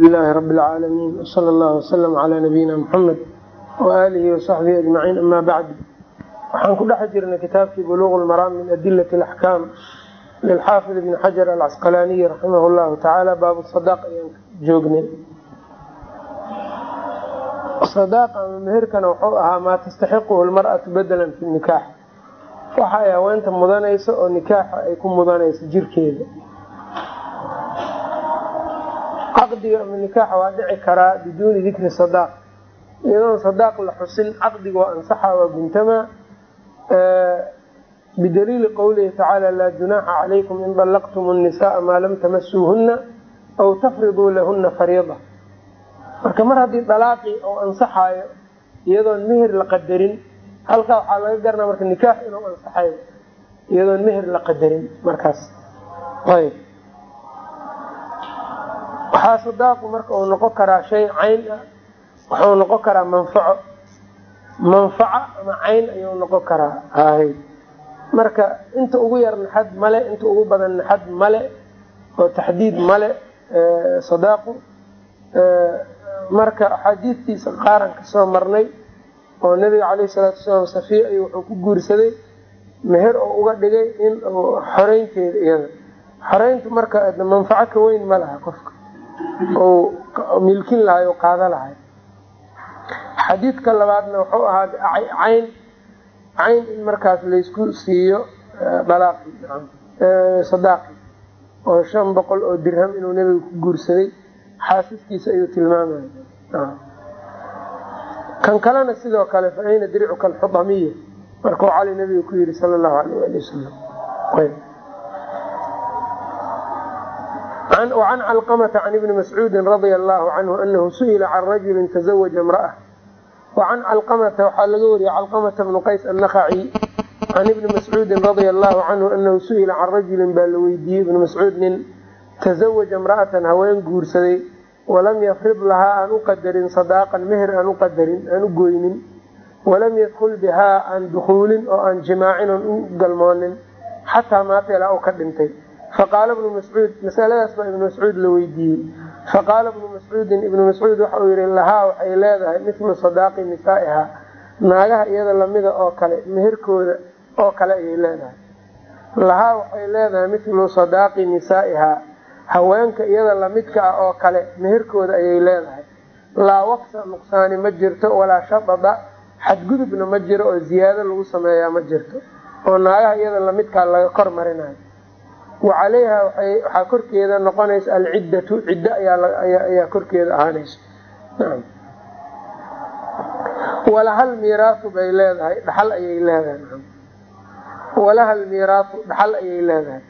lilahi rabi اlcaalamiin wsala allahu waslama calaa nabiyina muxamed waaalihi wasaxbihi ajmaciin ama bacd waxaan ku dhex jirnay kitaabkii buluuq lmaraam min adilati alaxkaam lilxaafid ibni xajar alcasqalaaniyi raximah llahu tacaala baabu sadaaq ayaan joognay. Sadaaq ama meherkana wuxuu ahaa maa tastaxiquhu lmar'atu bedelan fi nikaax. Waxa ay haweenta mudanayso oo nikaaxa ay ku mudanayso jirkeeda caqdiga nikaaxa waa dhici karaa biduuni dikri sadaaq. Iyadoon sadaaq la xusin caqdiga waa ansaxa waa guntamaa bidaliili qowlihi tacaala laa junaaxa calaykum in dallaqtum nnisaaa maa lam tamasuuhunna aw tafriduu lahuna fariida. Marka mar haddii dalaaqii oo ansaxaayo iyadoon meher la qadarin halkaa waxaa laga garanaa marka nikaax inuu ansaxay iyadoon meher la qadarin markaas. Ayb waxaa sadaaqu marka uu noqon karaa shay cayn ah wuxuu noqon karaa manfaco. Manfaco ama cayn ayuu noqon karaa hay marka inta ugu yar naxad male inta ugu badan naxad male oo taxdiid male sadaaqu marka axaadiistiisa qaaran ka soo marnay oo nabiga caleyhi salaatu wasalaam safiya ayuu wuxuu ku guursaday meher oo uga dhigay in xoreynteeda iyada. Xoreyntu marka manfaco ka weyn ma laha qofka milkin lahay qaada lahay. Xadiidka labaadna wuxuu ahaa cayn cayn in markaas laysku siiyo dhalaaqi sadaaqi oo shan boqol oo dirham inuu nebiga ku guursaday xaasiskiisa ayuu tilmaamaya kan kalena sidoo kale fa ayna dircuka alxudamiya markuu cali nabiga ku yihi sala allahu alayh ali wasalam an calqamata can ibni mascuudin radia allahu canhu anahu su'ila can rajulin tazawaja imra'a wacan calqamata waxaa laga wariyey calqamata bnu qays annakhaci can ibni mascuudin radia allahu canhu anahu su'ila can rajulin baa la weydiiyey ibni mascuud nin tazawaja imra'atan haween guursaday walam yafrid lahaa aan u qadarin sadaaqan meher aan u qadarin aan u goynin walam yadkul bihaa aan dukuulin oo faqaala ibnu mascuud masaladaas baa ibnu mascuud la weydiiyey faqaala ibnu mascuudin ibnu mascuud waxa uu yihi lahaa waxay leedahay mithlu sadaaqi nisaa'ihaa naagaha iyada lamida oo kale meherkooda oo kale ayay leedahay lahaa waxay leedahay mithlu sadaaqi nisaa'ihaa haweenka iyada lamidka ah oo kale meherkooda ayay leedahay laa waqsa nuqsaani ma jirto walaa shadada xadgudubna ma jiro oo ziyaado lagu sameeyaa ma jirto oo naagaha iyada lamidkaa laga kor marinayo wa calayha waxaa korkeeda noqonaysa alciddatu ciddo ayaa korkeeda ahaanaysa walahal miiraasu bay leedahay dhaxal ayay leedahay walahal miiraasu dhaxal ayay leedahay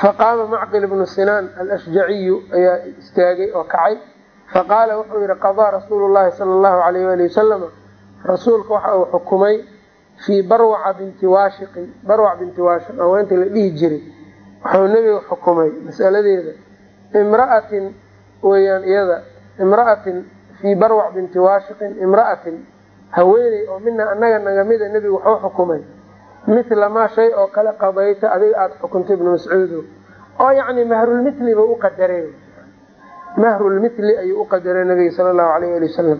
faqaama macqil ibnu sinaan alashjaciyu ayaa istaagay oo kacay faqaala wuxuu yihi qadaa rasuulu llahi sala allahu alayh ali wasalama rasuulka waxa uu xukumay fii barwaca binti waashiqin barwac binti waashiq haweentii la dhihi jiray wuxuu nebiga xukumay masaladeeda. Imraatin weyaan iyada. Imra'atin fii barwac binti waashiqin imra'atin haweeney oo mina anaga nagamida nebigu wuxuu xukumay. Mila maa shay oo kale qadayta adiga aada xukuntay ibnu mascuudo oo yacni mahrulmithli ba u qadareen mahrulmithli ayuu u qadaray nabiga sala allahu alayh ali wasalam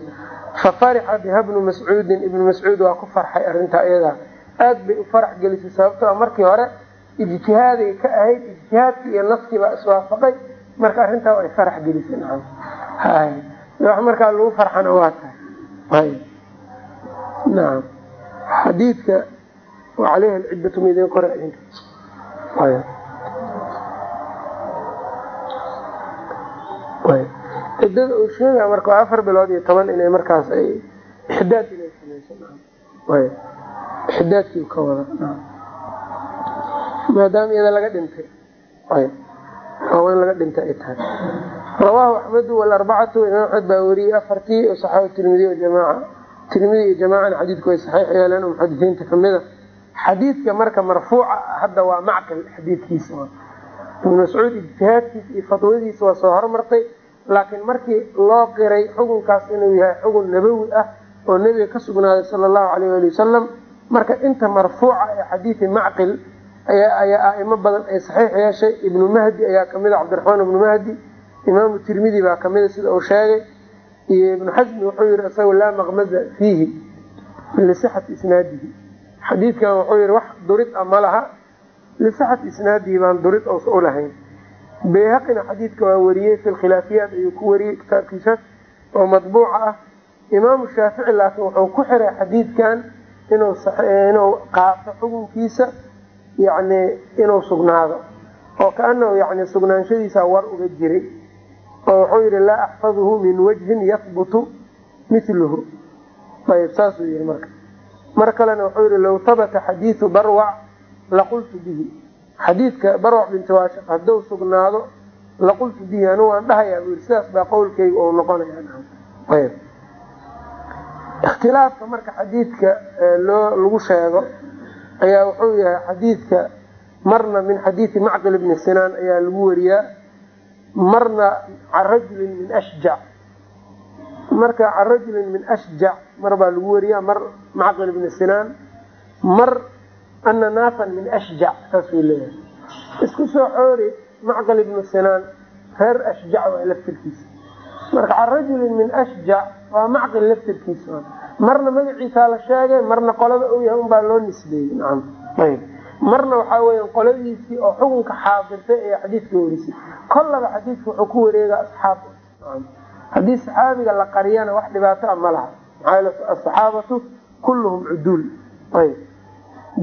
fa farixa biha bnu mascuudin. Ibnu mascuud waa ku farxay arrintaa iyadaa aada bay u farax gelisay sababtoo markii hore ijtihaaday ka ahayd ijtihaadkii iyo naskii baa iswaafaqay. Marka arrintaa way farax gelisay wax markaa lagu farxana waa tahay. Naam. Xadiidka aleyha alciddatu midin qora ciddada uu sheegaya marka waa afar bilood iyo toban inay markaas ay ixdaad inay samayso ixdaadkii ka wada maadaama iyada laga dhintay. In laga dhintay ay tahay. Rawaahu axmedu walarbacatu imaam axmed baa weriyey afartii saxaabu tirmidi jamaaca. Tirmidi iyo jamaacana xadiidku way saxiix yeeleen oo muxadisiinta kamida xadiidka marka marfuuca hadda waa macqil xadiidkiisa. Ibnu mascuud ijtihaadkiisa iyo fatwadiisa waa soo hormartay laakiin markii loo qiray xukunkaas inuu yahay xugun nabawi ah oo nebiga ka sugnaaday sala allahu alayh ali wasalam marka inta marfuuca ee xadiidi macqil ayaa aimo badan ay saxiix yeeshay. Ibnu mahdi ayaa ka mid a cabdiraxmaan ibnu mahdi. Imaamu tirmidi baa kamida sida uu sheegay. Iyo ibnu xasmi wuxuu yihi isaga laa maqmaza fiihi lisixati isnaadihi. Xadiidkan wuxuu yihi wax durid a ma laha. Lisixati isnaadihi baan durid ousa ulahayn bayhaqina xadiidka waa wariyey fi lkhilaafiyaat ayuu ku wariyey kitaabkiisa oo madbuuca ah. Imaamu shaafici laakiin wuxuu ku xiray xadiidkan inuu qaato xukunkiisa yani inuu sugnaado oo kaanahu yani sugnaanshadiisa war uga jiray oo wuxuu yihi laa axfaduhu min wajhin yahbutu miluhu ayb saasuu yihi marka. Mar kalena wuxuu yihi low habata xadiiu barwac laqultu bihi. Xadiidka barwac binti waashiq hadduu sugnaado laqultu bihi waan dhahayaa buu yii sidaas baa qowlkayga ou noqonaya ikhtilaafka marka xadiidka loo lagu sheego ayaa wuxuu yahay xadiidka marna min xadiidi macqil bni sinaan ayaa lagu wariyaa marna can rajulin min ashjac marka can rajulin min ashjac mar baa lagu wariyaa mar macqil bni sinaan mar ana naasan min ashjac saasuu leeyahay isku soo xoori macqil ibnu sinaan reer ashjac waa laftirkiisa. Marka can rajulin min ashjac waa macqil laftirkiisa marna magaciisaa la sheegay marna qolada uu yahay unbaa loo nisbeeyey. Marna waxaa weya qoladiisii oo xukunka xaadirtay ee xadiidka warisay kollaba xadiidka wuxuu ku wareegaa asxaab. Haddii saxaabiga la qariyana wax dhibaato a ma laha. Maxaa asaxaabatu kulluhum cuduul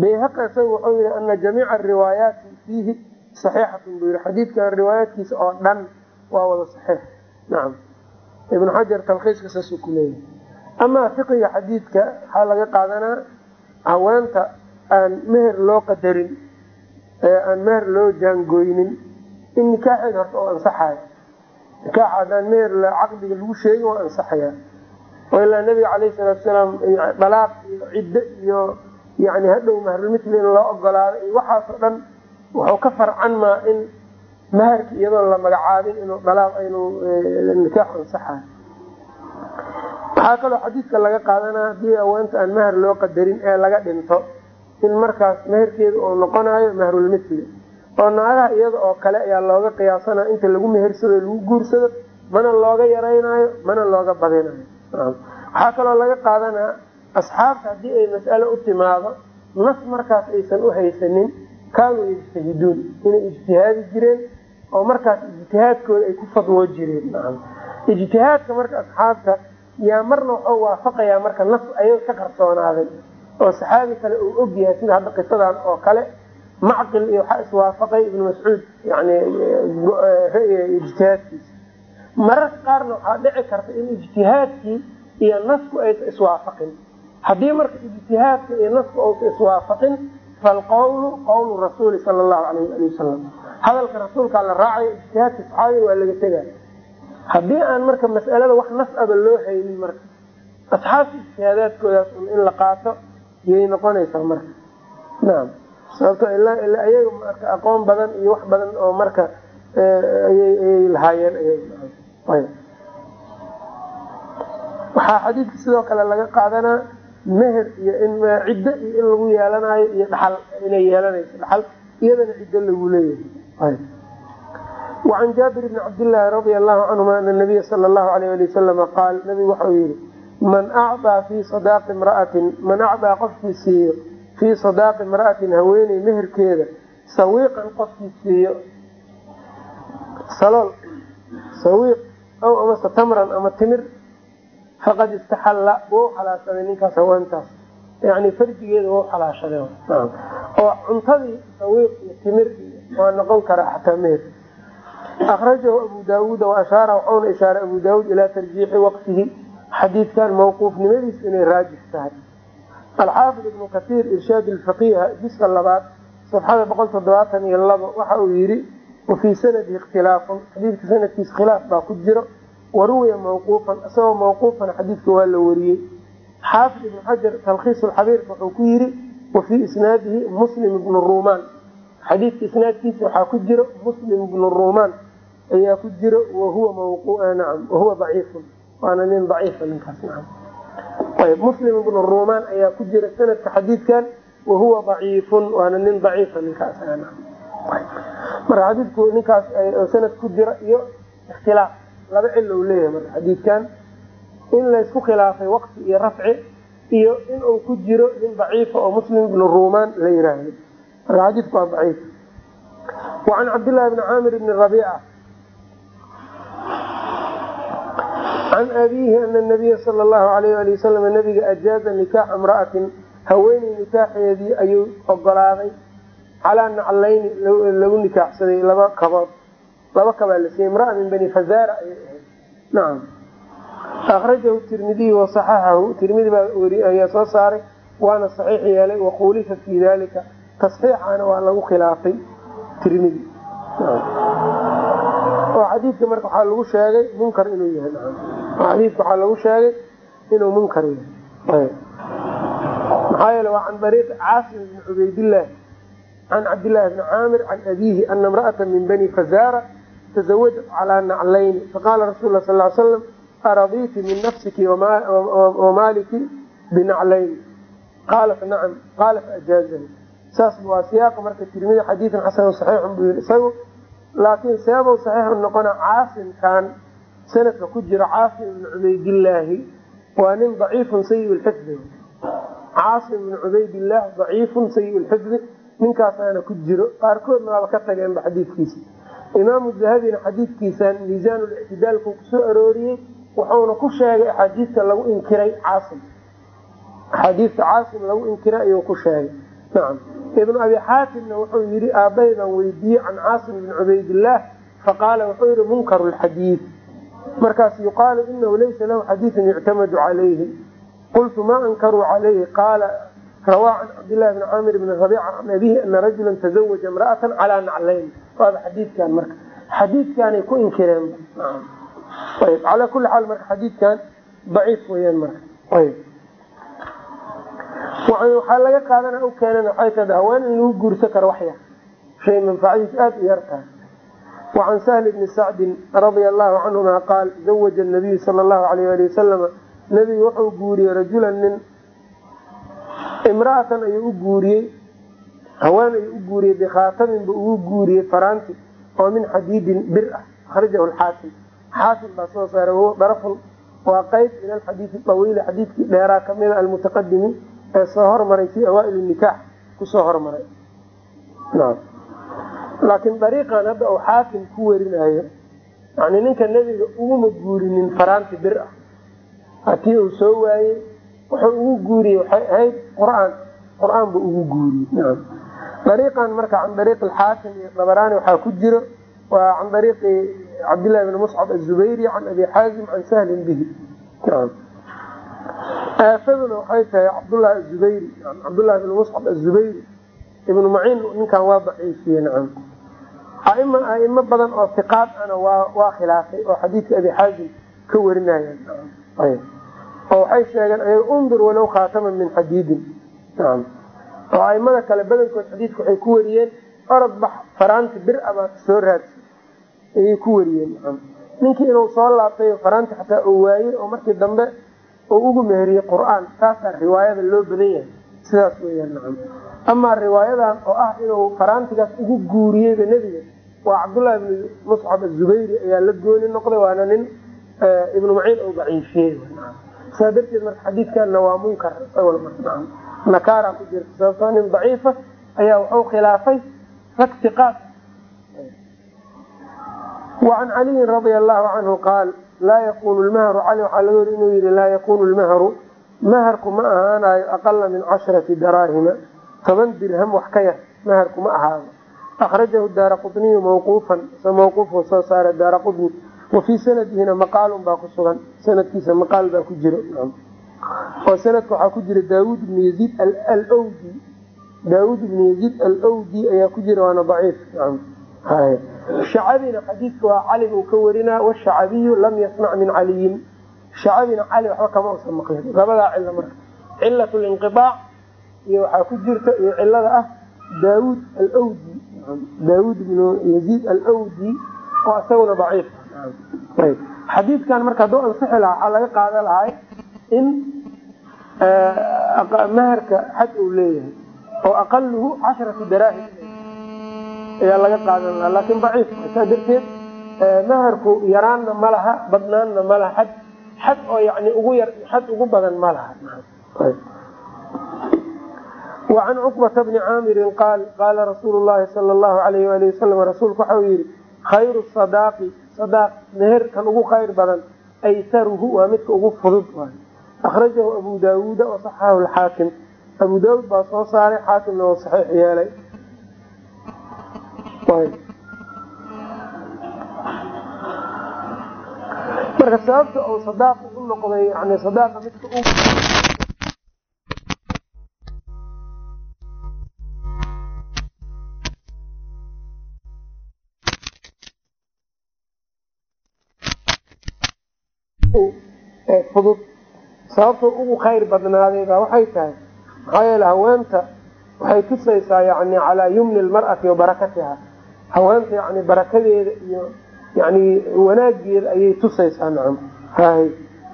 bayhaqi isaga wuxuu yihi ana jamiica riwaayaati fiihi saxiixatun. Buu yihi xadiidkan riwaayaadkiisa oo dhan waa wada saxiix. Nacam ibnu xajar talkiiska saasuu ku leeyahay amaa fiqiga xadiidka waxaa laga qaadanaa haweenta aan meher loo qadarin ee aan meher loo jaangooynin in nikaaxeeda horta oo ansaxayo. Nikaaxa haddaan meher caqdiga lagu sheegin waa ansaxaya. Oo ilaa nabiga calayhi salaatu salaam dalaaq iyo ciddo iyo yani hadhow mahrulmitli loo ogolaado iyo waxaasoo dhan wuxuu ka farcan maa in maharki iyadoon la magacaabin inuu dalaaq inuu nikaaxu ansaxayo waxaa kaloo xadiidka laga qaadanaa haddii aweenta aan meher loo qadarin ee laga dhinto in markaas meherkeeda uu noqonayo mahrulmitli oo naagaha iyada oo kale ayaa looga qiyaasanaya inta lagu mehersado lagu guursado mana looga yaraynayo mana looga badinayo waxaa kaloo laga qaadanaa asxaabta haddii ay mas'alo u timaado nas markaas aysan u haysanin kaanuu yajtahiduun inay ijtihaadi jireen oo markaas ijtihaadkooda ay ku fadwoo jireen. Ijtihaadka marka asxaabta yaa marna wuxuu waafaqayaa marka nas ayag ka qarsoonaaday. oo saxaabi kale uu og yahay sida hadda qisadan oo kale macqil iyo waxaa iswaafaqay ibnu mascuud yani ijtihaadkiisa. Mararka qaarna waxaa dhici karta in ijtihaadkii iyo nasku aysa iswaafaqin haddii marka ijtihaadka iyo nasku ausa iswaafaqin falqawlu qawlu rasuuli sala allahu alayh ali wasalam hadalka rasuulkaa la raacayo ijtihaadka saxaabiga waa laga tegaya haddii aan marka mas'alada wax nas aba loo haynin marka asxaabta ijtihaadaadkoodaas in la qaato yay noqonaysaa marka. Naam. Sababto ayaga marka aqoon badan iyo wax badan oo marka ayay lahaayeen waxaa xadiidka sidoo kale laga qaadanaa meher iyo in ciddo iyo in lagu yeelanayo iyo dhaxal inay yeelanayso dhaxal iyadana ciddo lagu leeyahay wacan jaabir bni cabdillaahi radia allahu canhuma ana nabiya sala allahu alayh ali wasalama qaal nabigu waxau yihi man acdaa fii sadaaqi imra'atin man acdaa qofkii siiyo fii sadaaqi imra'atin haweeney meherkeeda sawiiqan qofkii siiyo salool sawiiq aw amase tamran ama timir faqad istaxalla wou xalaashaday ninkaas haweentaas. Yani farjigeeda wou xalaashaday. Oo cuntadii sawiiq iyo timir waa noqon karaa xataa meher akrajahu abu daawuuda waashaara waxauna ishaaray abu daawuud ilaa tarjiixi waqtihi xadiidkan mawquufnimadiisu inay raajix tahay alxaafid ibnu kasiir irshaad lfaqiiha jiska labaad safxada boqol toddobaatan iyo labo waxa uu yihi wafii sanadihi ikhtilaafun xadiidka sanadkiisa khilaaf baa ku jiro waruwiya mawquufan isagoo mawquufan xadiidka waa la wariyey xaafid ibnu xajar talkhiis xabiirka wuxuu ku yihi wafii isnaadihi muslim ibnu ruumaan xadiidka isnaadkiisa waxaa ku jiro muslim ibnu ruumaan ayaa ku jiro wahuwa nacam wahuwa daciifun waana nin daciifa ninkaas nacam. Ayb muslim ibnu ruumaan ayaa ku jira sanadka xadiidkan wahuwa daciifun waana nin daciifa ninkaas marka xadiidku ninkaas sanad ku jira iyo ikhtilaaf laba cilo u leeyahay marka xadiidkan in laysku khilaafay waqti iyo rafci iyo in uu ku jiro nin daciifa oo muslim ibnu ruumaan la yiraahdo. Marka xadiidku waa daciif. Wacan cabdillahi bni caamir bni rabiica can abiihi ana nabiya sala allahu alayh ali wasalam nabiga ajaaza nikaaxa imra'atin haweeney nikaaxeedii ayuu ogolaaday calaa naclayni lagu nikaaxsaday laba kabood laba kabaa la siiyey imraa min bani fazara ayay ahayd nacam akrajahu tirmidiy wasaxaxahu tirmidi baa weri ayaa soo saaray waana saxiix yeelay wakhulifa fii dalika tasxiixana waa lagu khilaafay tirmidi oo xadiidka marka waxaa lagu sheegay munkar inuu yahay xadiidka waxaa lagu sheegay inuu munkar yahay. Maxaa yeele waa can dariiqi caasim bni cubaydillaah can cabdillaahi bni caamir can abiihi ana imra'ata min bani fazara tazawajat calaa naclayni faqaala rasul sal slam aradiiti min nafsiki wamaaliki binaclayni qaalat nacam. Qaala faajaazahu saas waa siyaaqa marka tirmidi xadiidan xasan saxiixun buu yii isagu laakiin seebow saxiixu noqona caasimkan sanadka ku jira caasim ibni cubaydillaahi waa nin daciifun sayi lxifdi caasim ibni cubaydillaah daciifun sayi lxifdi ninkaasaana ku jiro. Qaarkoodna waaba ka tageenba xadiidkiisa. Imaamu dahabina xadiidkiisan miisaanlictidaalku ku soo arooriyey wuxuuna ku sheegay axaadiista lagu inkiray caasim. Axaadiista caasim lagu inkiray ayuu ku sheegay. Nacam ibnu abi xaatimna wuxuu yidhi aabbaydan weydiiyey can caasim bni cubaydillaah faqaala wuxuu yihi munkaru lxadiid markaas yuqaalu inahu laysa lahu xadiidun yuctamadu calayhi. Qultu ma ankaruu calayhi? Qaala rawaa can cabdillahi bni caamir bni rabiica can abihi ana rajulan tazawaja imra'atan calaa naclayn. Waaba xadiidkan marka. Xadiidkaanay ku inkireen. Ayb calaa kulli xaal marka xadiidkan daciif weyaan marka. Waxaa laga qaadana u keenan waxay tahay haween lagu guursan karo waxyar shay manfacadiisu aada u yar tahay wacan sahli bni sacdin radia allahu canhuma qaal zawaja nabiyu sala allahu alayh ali wasalama nebigu wuxuu guuriyey rajulan nin imra'atan ayuu u guuriyey haween ayuu u guuriyey bikhaatamin buu ugu guuriyey faraanti oo min xadiidin bir ah akhrajahu lxaakim xaakim baa soo saaray wahuwa darafun waa qeyb ila alxadiidi awiili xadiidkii dheeraa kamida almutaqadimi ee soo hormaray fii awaail nikaax ku soo hormaray laakiin dariiqan hadda uu xaakim ku werinayo yani ninka nebiga uguma guurinin faraanti bir ah. Hatii uu soo waayey wuxuu ugu guuriyey waxay ahayd qur'aan. Qur'aan buu ugu guuriyey. Dariiqan marka can dariiqi alxaakim iyo dabaraani waxaa ku jiro waa can dariiqi cabdillahi bni muscab azubayri can abi xaazim can sahlin bihi. Aafaduna waxay tahay cabdullahi azubayri cabdullahi bni muscab azubayri ibnu maciin ninkan waa daciifiye nacam aima aimo badan oo tiqaad ana waa khilaafay oo xadiidka abi xaazim ka warinayaan oo waxay sheegeen ayaga undur walow khaataman min xadiidin. Oo aimada kale badankood xadiidka waxay ku wariyeen orod bax faraanti bir abaa soo raadsa ayay ku wariyeen ninkii inuu soo laabtay faraanti xataa uu waayey oo markii dambe uu ugu meheriyey qur'aan taasaa riwaayada loo badan yahay sidaas weyaan amaa riwaayadan oo ah inuu faraantigaas ugu guuriyeyba nebiga waa cabdullahi ibni muscab azubayri ayaa la gooni noqday waana nin ibnu maciin oo daciifiyey saa darteed marka xadiidkanna waa munkar nakaara ku jirta sababtoo nin daciifa ayaa wuxuu khilaafay faktiqaad wacan caliyin radia allahu canhu qaal laa yakunu lmahru cali waxaa laga inuu yihi laa yakunu lmahru maharku ma ahaanayo aqala min casharati daraahima. Toban dirham wax ka yar maharku ma ahaado akhrajahu daara quniyu mawquufan mawquufuu soo saara daara quni wa fii sanadihina maqaalun baa ku sugan sanadkiisa maqaal baa ku jiro. Oo sanadka waxaa ku jira daawud ibn yaziid alwdi daawud ibn yaziid alwdi ayaa ku jira waana daciif. Shacabina xadiidka waa cali buu ka warinaa washacabiyu lam yasmac min caliyin shacabina cali waxba kama usan maqlin labadaa cilo marka cilat linqiaac iyo waxaa ku jirta iyo cilada ah daawud alwdi daawud ibnu yaziid alwdi oo isaguna daciif xadiidkan marka hadduu ansixi lahaa waxaa laga qaada lahay in maharka xad uu leeyahay oo aqaluhu casharatu daraahim ayaa laga qaadan lahaa laakin daciif saa darteed maharku yaraanna ma laha badnaanna ma laha xad xad oo yani ugu yar xad ugu badan ma laha. Wacan cuqbata bni caamirin qaal qaala rasuulu llahi sala allahu alayh wali wasalam rasuulku waxau yihi khayru sadaaqi sadaaq meher kan ugu khayr badan aysaruhu waa midka ugu fudud waay akhrajahu abu daawuuda wasaxahu lxaakim abu daawuud baa soo saaray xaakimna oo saxiix yeelay marka sababta uu sadaaqa u noqday yani sadaaqa midka u fudud sababta ugu khayr badnaaday baa waxay tahay maxaa yeele haweenta waxay tusaysaa yani calaa yumni lmar'ati wa barakatiha haweenta yani barakadeeda iyo yani wanaageeda ayay tusaysaa nacam hay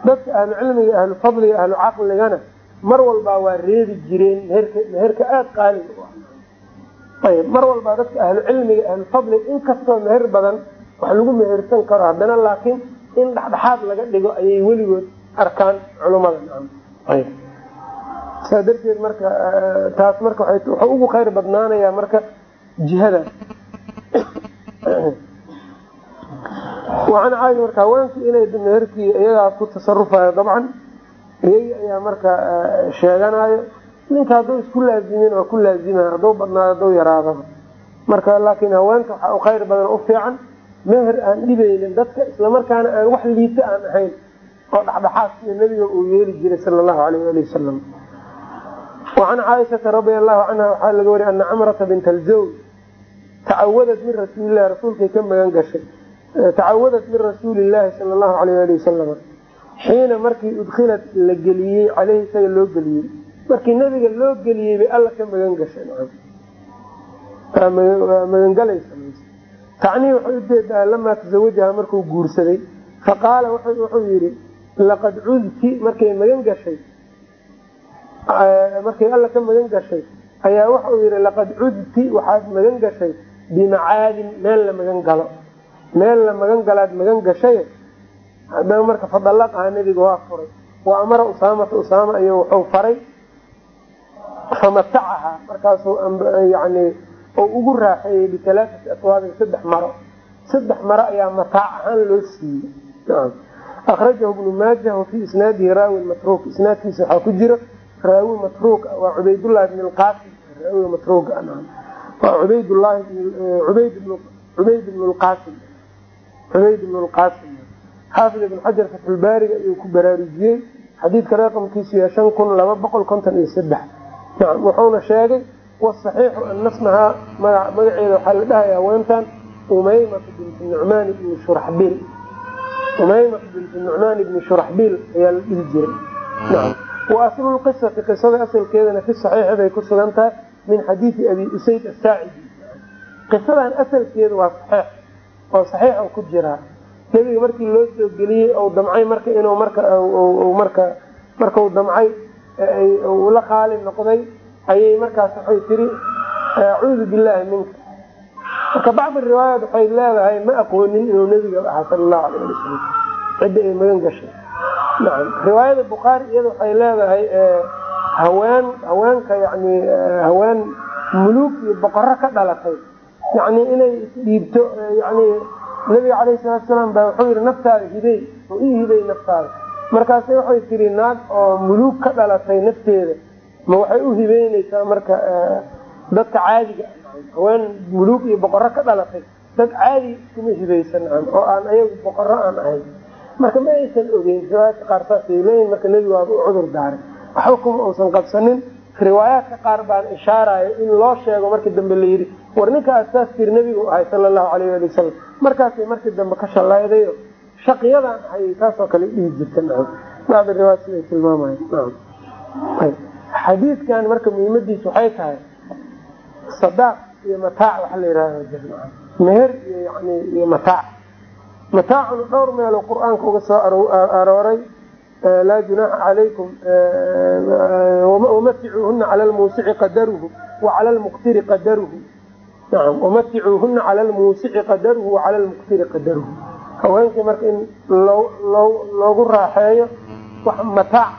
dadka ahlu cilmiga ahlu fadliga ahlu caqligana mar walbaa waa reebi jireen meherka aada qaaliga u ah. Ayb mar walbaa dadka ahlu cilmiga ahlu fadliga inkastoo meher badan wax lagu mehersan karo haddana laakiin in dhexdhexaad laga dhigo ayay weligood arkaan culumada nacam ayb saa darteed marka taas marka wuxuu ugu khayr badnaanayaa marka jihadaas waan caadi marka haweenkii inay meherkii iyagaa ku tasarufayo dabcan iyagii ayaa marka sheeganayo ninka hadduu isku laazimin waa ku laazimay hadduu badnaado hadduu yaraadaba marka laakiin haweenka waxaa u khayr badan u fiican meher aan dhibaynin dadka islamarkaana aan wax liita aan ahayn oo dhexdhexaad sida nebiga uu yeeli jiray sala allahu alayh ali wasalam wacan caaishata radia allahu canha waxaa laga wariy ana camrata bint alzawj tacawadat min rasuulilahi rasuulkay ka magan gashay tacawadat min rasuuli llaahi sala allahu alayh ali wasalam xiina markii udkhilat la geliyey caleyhi isaga loo geliyey. Markii nebiga loo geliyey bay alla ka magan gashay magangalaysa tacnii waxay u jeedaa lamaa tasawajaha markuu guursaday. Faqaala wuxuu yihi laqad cudti markay magan gashay markay alla ka magan gashay ayaa wuxuu yihi laqad cudti waxaad magan gashay bimacaadin meel la magan galo meel la magan galaad magan gashay hadaba marka fadalaqaha nebiga waa furay. Wa amara usaamata usaama ay wuxuu faray. Famatacaha markaasuu yani oo ugu raaxeeyey bialaaati aswaabin saddex maro. Saddex maro ayaa mataac ahaan loo siiyey. Akrajahu bnu maaja wa fii isnaadihi raawin matruuk. Isnaadkiisa waxaa ku jira raawi matruuk waa cubaydullahi bn lqaasim raawiga matruuk waa cubayd bn lqaasim cubayd bn lqaasim xaafid ibn xajar fatxulbaariga ayuu ku baraarujiyey. Xadiidka raqamkiisu yahay shan kun laba boqol konton iyo saddex. Nacam wuxuuna sheegay wasaxiixu ana smahaa magaceeda waxaa la dhahaya haweentan umaymatu binti nucmaan ibni shuraxbiil umaymatu binti nucmaan ibni shuraxbiil ayaa la dhihi jiray. Nacam wa aslu lqisati qisada asalkeedana fi saxiixi bay ku sugan tahay min xadiidi abi usayd asaacidi qisadan asalkeedu waa saxiix oo saxiix ku jiraa nebiga markii loo soo geliyey ou damcay marka inuu marka marka markau damcay la qaali noqday ayay markaas waxay tiri acuudu billaahi minka. Marka bacdi riwaayaat waxay leedahay ma aqoonin inuu nebiga ahaa sala allahu alayh ali wasalam cidda ay magan gashay. Nacam riwaayada bukhaari iyada waxay leedahay haween haweenka yani haween muluug iyo boqoro ka dhalatay yani inay isdhiibto yani nabiga calayhi salaatu salaam baa wuxuu yihi naftaada hibey oo ii hibey naftaada. Markaase waxay tiri naag oo muluug ka dhalatay nafteeda ma waxay u hibeyneysaa marka dadka caadiga haween muluug iyo boqoro ka dhalatay. Dad caadi iskuma hibaysan oo aan ayagu boqoro aan ahayn. Marka ma aysan ogeyn riwaayaadka qaar saasay leeyihiin marka nebigu waaba u cudur daaray. Waxba kuma uusan qabsanin riwaayaadka qaar baan ishaarayo in loo sheego markii dambe la yidhi war ninka aad saas tiri nebigu ahay sala allahu alayh ali wasalam markaasay markii dambe ka shalaydayo shaqiyadaan ahay taasoo kale dhihi jirta nacam bacdi riwaayat siday tilmaamayan nacam xadiidkan marka muhiimadiisu waxay tahay sadaaq iyo mataac waxa la yihahda meher iyo mataac. Mataacuna dhowr meeloo qur'aanka uga soo arooray laa junaaxa calaykum wamaticuuhuna cala lmuusici qadaruhu wa cala lmuqtiri qadaruhu nacam wamaticuuhuna cala lmuusici qadaruhu wacala lmuqtiri qadaruhu haweenkii marka in loogu raaxeeyo wax mataac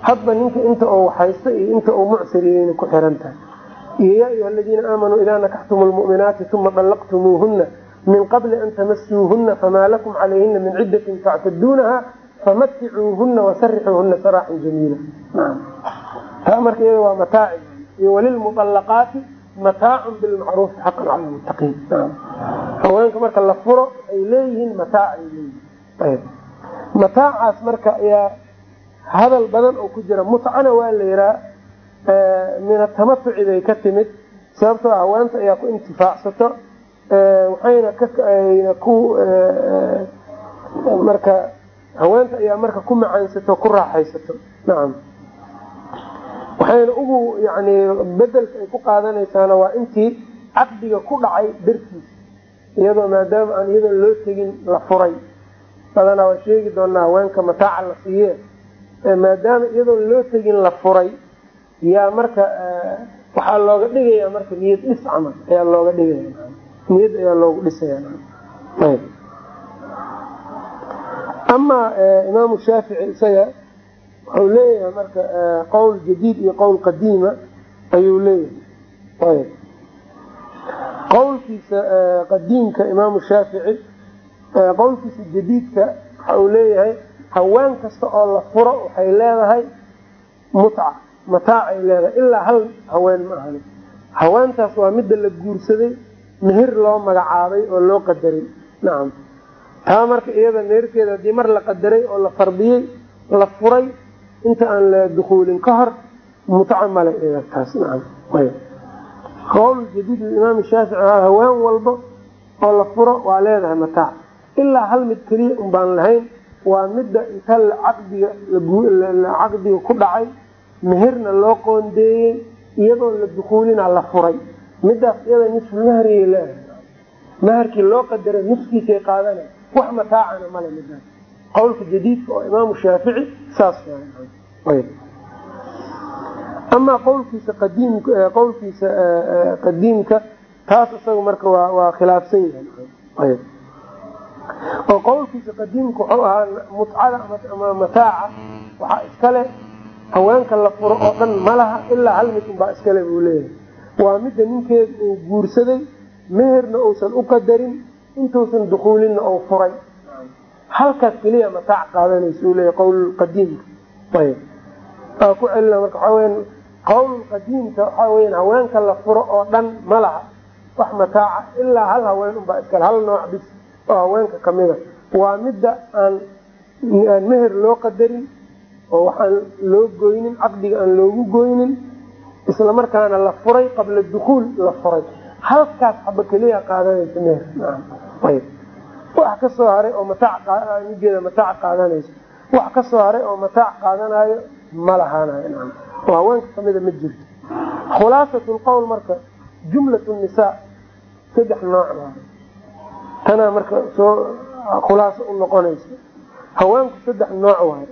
hadba ninka inta uu haysta iyo inta uu mucsiriyeyna ku xiran tahay iyo yaa ayuha aladiina aamanuu idaa nakaxtumu lmu'minaati uma dallaqtumuuhuna min qabli an tamasuuhuna famaa lakum calayhina min ciddatin tactaduunaha famaticuuhuna wasarixuuhuna saraaxan jamiila taa marka iyada waa mataaci iyo walilmuallaqaati mataacun bilmacruufi xaqan cala lmuttaqiin haweenka marka la furo ay leeyihiin mataac ay leeyihiin mataacaas marka ayaa hadal badan oo ku jira mutcana waa la yihaa min atamatuci bay ka timid sababtoo haweenta ayaa ku intifaacsato waxayna marka haweenta ayaa marka ku macaansato ku raaxaysato. Nacam waxayna ugu yani bedelka ay ku qaadanaysaana waa intii caqdiga ku dhacay dartiis iyadoo maadaama aan iyadoo loo tegin la furay. Badanaa waan sheegi doonaa haweenka mataaca la siiye maadaama iyadoo loo tegin la furay yaa marka waxaa looga dhigaya marka niyad dhis camal. Ayaa looga dhigaya niyad ayaa loogu dhisaya amaa imaamu shaafici isaga wuxuu leeyahay marka qowl jadiid iyo qowl qadiima ayuu leeyahay. Qowlkiisa qadiimka imaamu shaafici qowlkiisa jadiidka waxa uu leeyahay haween kasta oo la furo waxay leedahay mutca mataacay leedahay. Ilaa hal haween ma ahani haweentaas waa midda la guursaday meher loo magacaabay oo loo qadaray nacam taa marka iyada meherkeeda haddii mar la qadaray oo la fardiyey la furay inta aan la dukuulin ka hor mutco male qowl jadiid imaam shaafici haween walba oo la furo waa leedahay mataac. Ilaa hal mid keliya un lahayn waa midda inta caqdiga caqdiga ku dhacay meherna loo qoondeeyey iyadoon la dukuulina la furay. Midaas iyada nisfu mahriyay leedahay. Maharkii loo qadaray niskiisay qaadana wax mataacana male midaas qowlka jadiidka oo imaamu shaafici saas amaa qowlkiisa qadiim qowlkiisa qadiimka taas isaga marka waa khilaafsan yahay. Oo qowlkiisa qadiimka wuxuu ahaa mutcada ama mataaca. Waxaa iskale haweenka la furo oo dhan malaha ilaa hal mid unbaa iskale buu leeyahay. Waa midda ninkeeda uu guursaday meherna uusan u qadarin intuusan dukuulinna uu furay. Halkaas keliya mataac qaadanaysa uu leeyahay qowl qadiimka. Ayb. Aa ku celina marka waxaa weya qowl qadiimka waxaa weya haweenka la furo oo dhan ma laha. Wax mataaca ilaa hal haween unbaa iskale hal nooc bis oo haweenka kamida waa midda aan aan meher loo qadarin oo waxaan loo goynin caqdiga aan loogu goynin isla markaana la furay qabla dukuul la furay. Halkaas xaba keliya qaadanaysa meher wax ka soo haray oo mataaceeda mataac qaadanayso wax ka soo haray oo mataac qaadanayo ma lahaanayo oo haweenka kamida ma jirto. Khulaasat lqowl marka jumlat nisaa saddex nooc tanaa marka soo khulaaso u noqonaysa. Haweenku saddex nooc waay.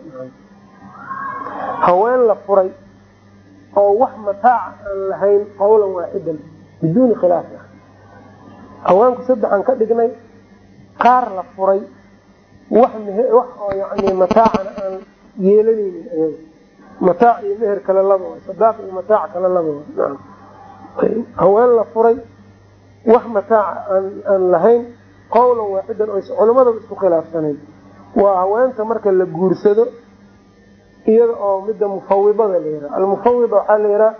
Haween la furay oo wax mataaca aan lahayn qowlan waaxidan biduuni khilaaf haweenku saddexaan ka dhignay qaar la furay wax yani mataacana aan yeelanaynin ayaga mataac iyo meher kale laba way sadaaq iyo mataac kale laba way. Haween la furay wax mataaca aan lahayn qowlan waaxidan oo culamadaba isku khilaafsanayn. Waa haweenta marka la guursado iyada oo midda mufawidada la yihaa almufawida waxaa la yihaa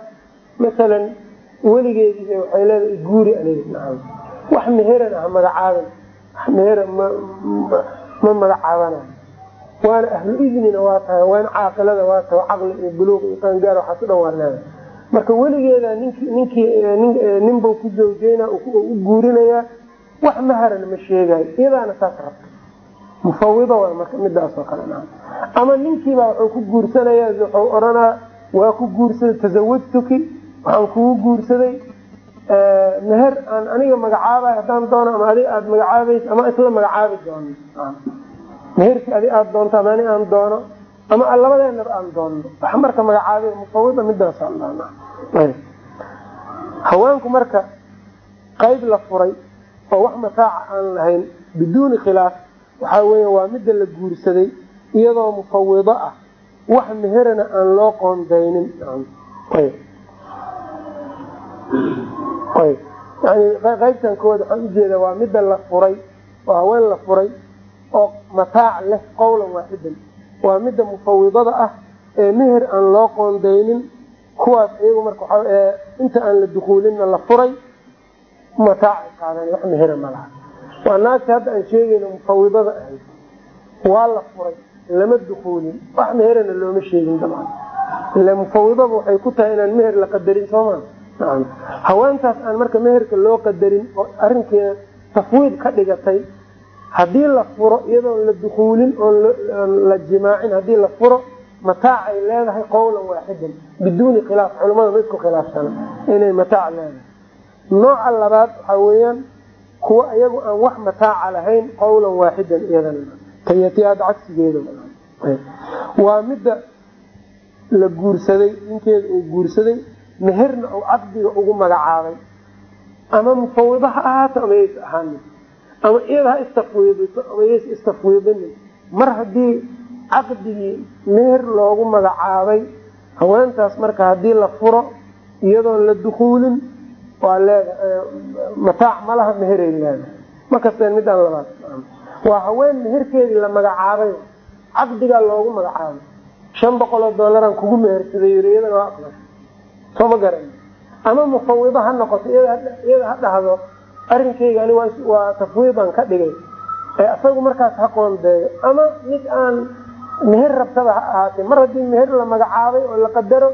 masalan weligeedii waxay leedahay guuri aniga wax meheran ah magacaaban. Meheran ma ma magacaabanayo waana ahlu idnina waa tahay waana caaqilada waa tahay caqli iyo buluuq iyo qaangaar waxaas dhan waa leedahay marka weligeeda ninbuu ku zawjeyna u guurinayaa wax maharana ma sheegayo iyadaana saas rabta mufawida waa marka midaas oo kale ama ninkiibaa wuxuu ku guursanaya wuxuu odhanaa waa ku guursaday tasawajtuki waxaan kugu guursaday meher aan aniga magacaabay haddaan doono ama adig aada magacaabays ama isla magacaabi doono. Meherkii adi aada doonto ama ani aan doono ama labadeenaba aan doonno wax marka magacaabay mufawida midaas marka qayb la furay oo wax mataaca aan lahayn biduuni khilaaf waxaa weya waa midda la guursaday iyadoo mufawido ah wax meherana aan loo qoondaynin qaybtan kood waxaan ujeeda waa midda la furay oo haween la furay oo mataac leh qowlan waaxidan waa midda mufawidada ah ee meher aan loo qoondaynin kuwaas iyagu marka inta aan la dukuulinna la furay mataacay qaadan wax mehera ma laha. Waa naagta hadda aan sheegayno mufawidada ahayd waa la furay lama dukuulin wax meherana looma sheegin dabcan. Ila mufawidadu waxay ku tahay inaan meher la qadarin sooma nacam haweentaas aan marka meherka loo qadarin oo arrinkeeda tafwiid ka dhigatay haddii la furo iyadoon la dukuulin oon la jimaacin haddii la furo mataacay leedahay qowlan waaxidan biduuni khilaaf culamada ma isku khilaafsana inay mataac leedahay. Nooca labaad waxaa weeyaan kuwa iyagu aan wax mataaca lahayn qowlan waaxidan iyadana tayatiaad cagsigeeda waa midda la guursaday ninkeeda uu guursaday meherna uu caqdiga ugu magacaabay. Ama mufawida ha ahaato ama yays ahaanin ama iyada ha istafwiidiso ama yays istafwiidinin mar haddii caqdigii meher loogu magacaabay haweentaas marka haddii la furo iyadoon la dukuulin waa leedahay mataac malaha meheray leedahay. Ma kasteen midaan labaad. Waa haween meherkeedii la magacaabay caqdigaa loogu magacaabay. Shan boqol oo kugu mehersaday yiri iyadana waa aqbal soo ma garan. Ama mufawido ha noqoto iyada ha dhahdo arrinkeyga ani waa tafwiidan ka dhigay. Ee isagu markaas ha qoondeeyo. Ama mid aan meher rabtaba ha ahaatee mar haddii meher la magacaabay oo la qadaro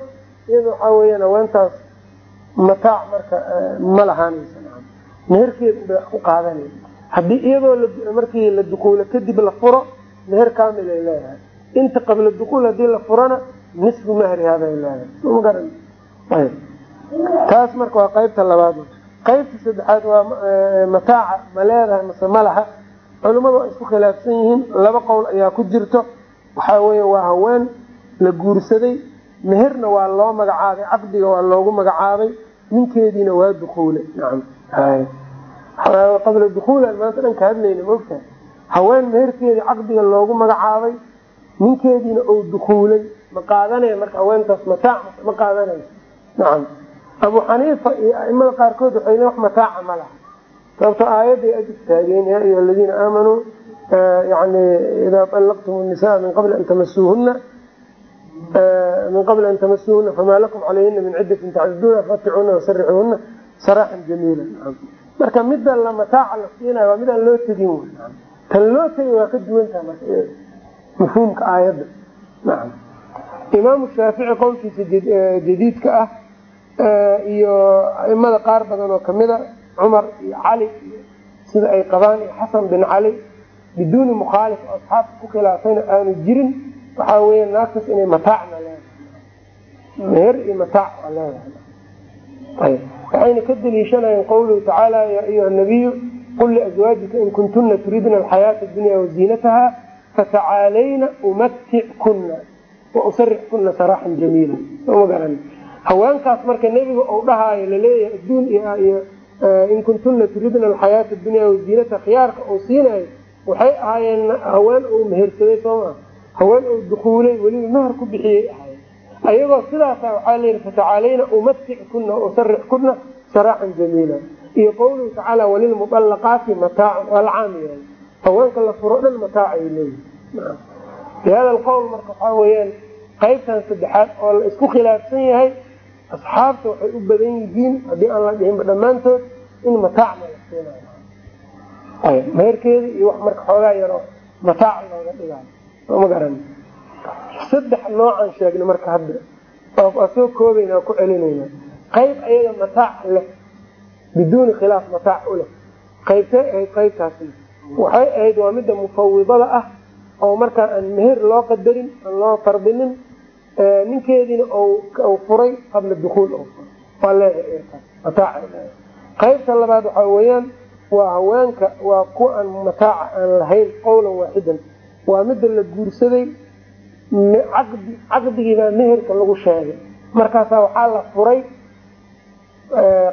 iyada waxaa weyaan haweentaas mataac marka ma lahaanaysa. Meherkeeda bay wax ku qaadanay. Haddii iyadoo markii la dukuulo kadib la furo meher kamil ay leedahay. Inta qabla dukuul haddii la furana nisfu mahrihabay leedahay taas marka waa qaybta labaad qaybta saddexaad waa mataaca ma mase ma laha culimmadu waa isku khilaafsan yihiin laba qowl ayaa ku jirto waxaa weya waa haween la guursaday meherna waa loo magacaabay caqdiga waa loogu magacaabay ninkeediina waa nacam qabla dukuulan maanta dhan ka hadlayna maogtahay haween meherkeedii caqdiga loogu magacaabay ninkeediina uu dukuulay ma qaadanaya marka haweentaas mataac ma qaadanaya nacam abu xaniifa iyo aimada qaarkood waxay wax mataaca ma laha. Sababto aayaday ajib taageen yaa ayuha aladiina aamanuu yani idaa allaqtum nisaa min qabli an tamasuuhuna min qabli an tamasuuhuna famaa lakum calayhina min ciddatin tacduduuna faticuuna wasarixuhuna saraaxan jamiila. Marka midda la mataaca la siinayo waa midaan loo tegin tan loo tegin waa ka duwantaha marka mafhuumka aayadda. Nacam imaamu shaafici qowlkiisa jadiidka ah iyo aimada qaar badan oo kamida cumar iyo cali sida ay qabaan iyo xasan bin cali biduuni mukhaalif oo asxaabta ku khilaafayna aanu jirin waxaa weya naagtaas inay mataacna leedahay. Meher iyo mataac waa leedahay. Waxayna ka daliishanayeen qawluhu tacaala yaa ayuha nabiyu qul liazwaajika in kuntuna turidna alxayaata dunya waziinataha fatacaalayna umatickunna wausarixkunna saraaxan jamiila. Soma garan haweenkaas marka nebiga uu dhahaayo la leeyahay adduun iyo in kuntuna turidna alxayaata dunya waziinataha khiyaarka uu siinayo waxay ahaayeen haween uu mehersaday sooma haween uu dukuulay weliba mahar ku bixiyey ahaayeen. Ayagoo sidaasa waxaa layihi fatacaalayna umatickunna wausarixkunna saraaxan jamiila. Iyo qawluhu tacaala walilmuallaqaati mataacun waa haweenka la furo dhan mataacay leeyihi bi hada alqowl marka waxaa weyaan qaybtan saddexaad oo la isku khilaafsan yahay asxaabta waxay u badan yihiin haddii aan la dhihinba dhammaantood in mataacna la siinayo meherkeeda iyo wax marka xoogaa yaro mataac looga dhigaayo ma garan. Saddex noocaan sheegna marka hadda. Soo koobayna ku celinayna. Qayb ayaga mataac leh biduuni khilaaf mataac u leh. Qaybtay ahayd qaybtaasna waxay ahayd waa midda mufawidada ah oo markaa aan meher loo qadarin aan loo fardinin ninkeediina furay qabla leedahay qaybta labaad waxaa weeyaan waa haweenka waa kuwa aan mataaca aan lahayn qowlan waaxidan. Waa midda la guursaday caqdi caqdigiibaa meherka lagu sheegay. Markaasaa waxaa la furay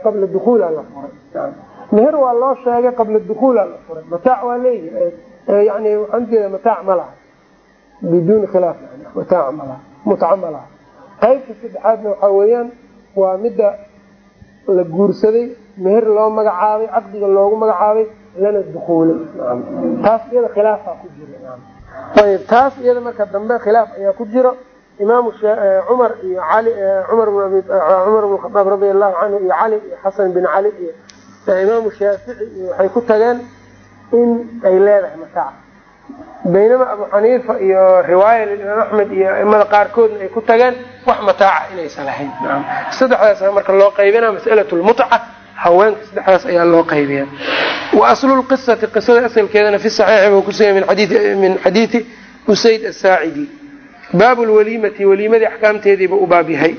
qabla dukuula la furay. Meher waa loo sheegay qabla dukuula la furay. Mataac waa ujeeda mataac ma laha. Biduuni khilaaf mataac ma laha mutca ma laha qaybta saddexaadna waxaa weeyaan waa midda la guursaday meher loo magacaabay caqdiga loogu magacaabay lana dukuulay taas iyada khilaafaa ku jira. Ayb taas iyada marka dambe khilaaf ayaa ku jiro imaamu cumar iyo cali cumar cumar bn khadaab radi allahu canhu iyo cali iyo xasan bin cali iyo imaamu shaafici iyo waxay ku tageen in ay leedahay mataac baynama abu xaniifa iyo riwaaya limaam axmed iyo aimada qaarkoodna ay ku tageen wax mataaca inaysan lahayn saddexdaas marka loo qaybina masalat lmutca haweenka saddexdaas ayaa loo qaybiya wa lqisati qisada asalkeedana fi saxiixi buu kusugay min xadiidi usayd asaacidi baabu lwaliimati waliimadii axkaamteediiba u baab yahay.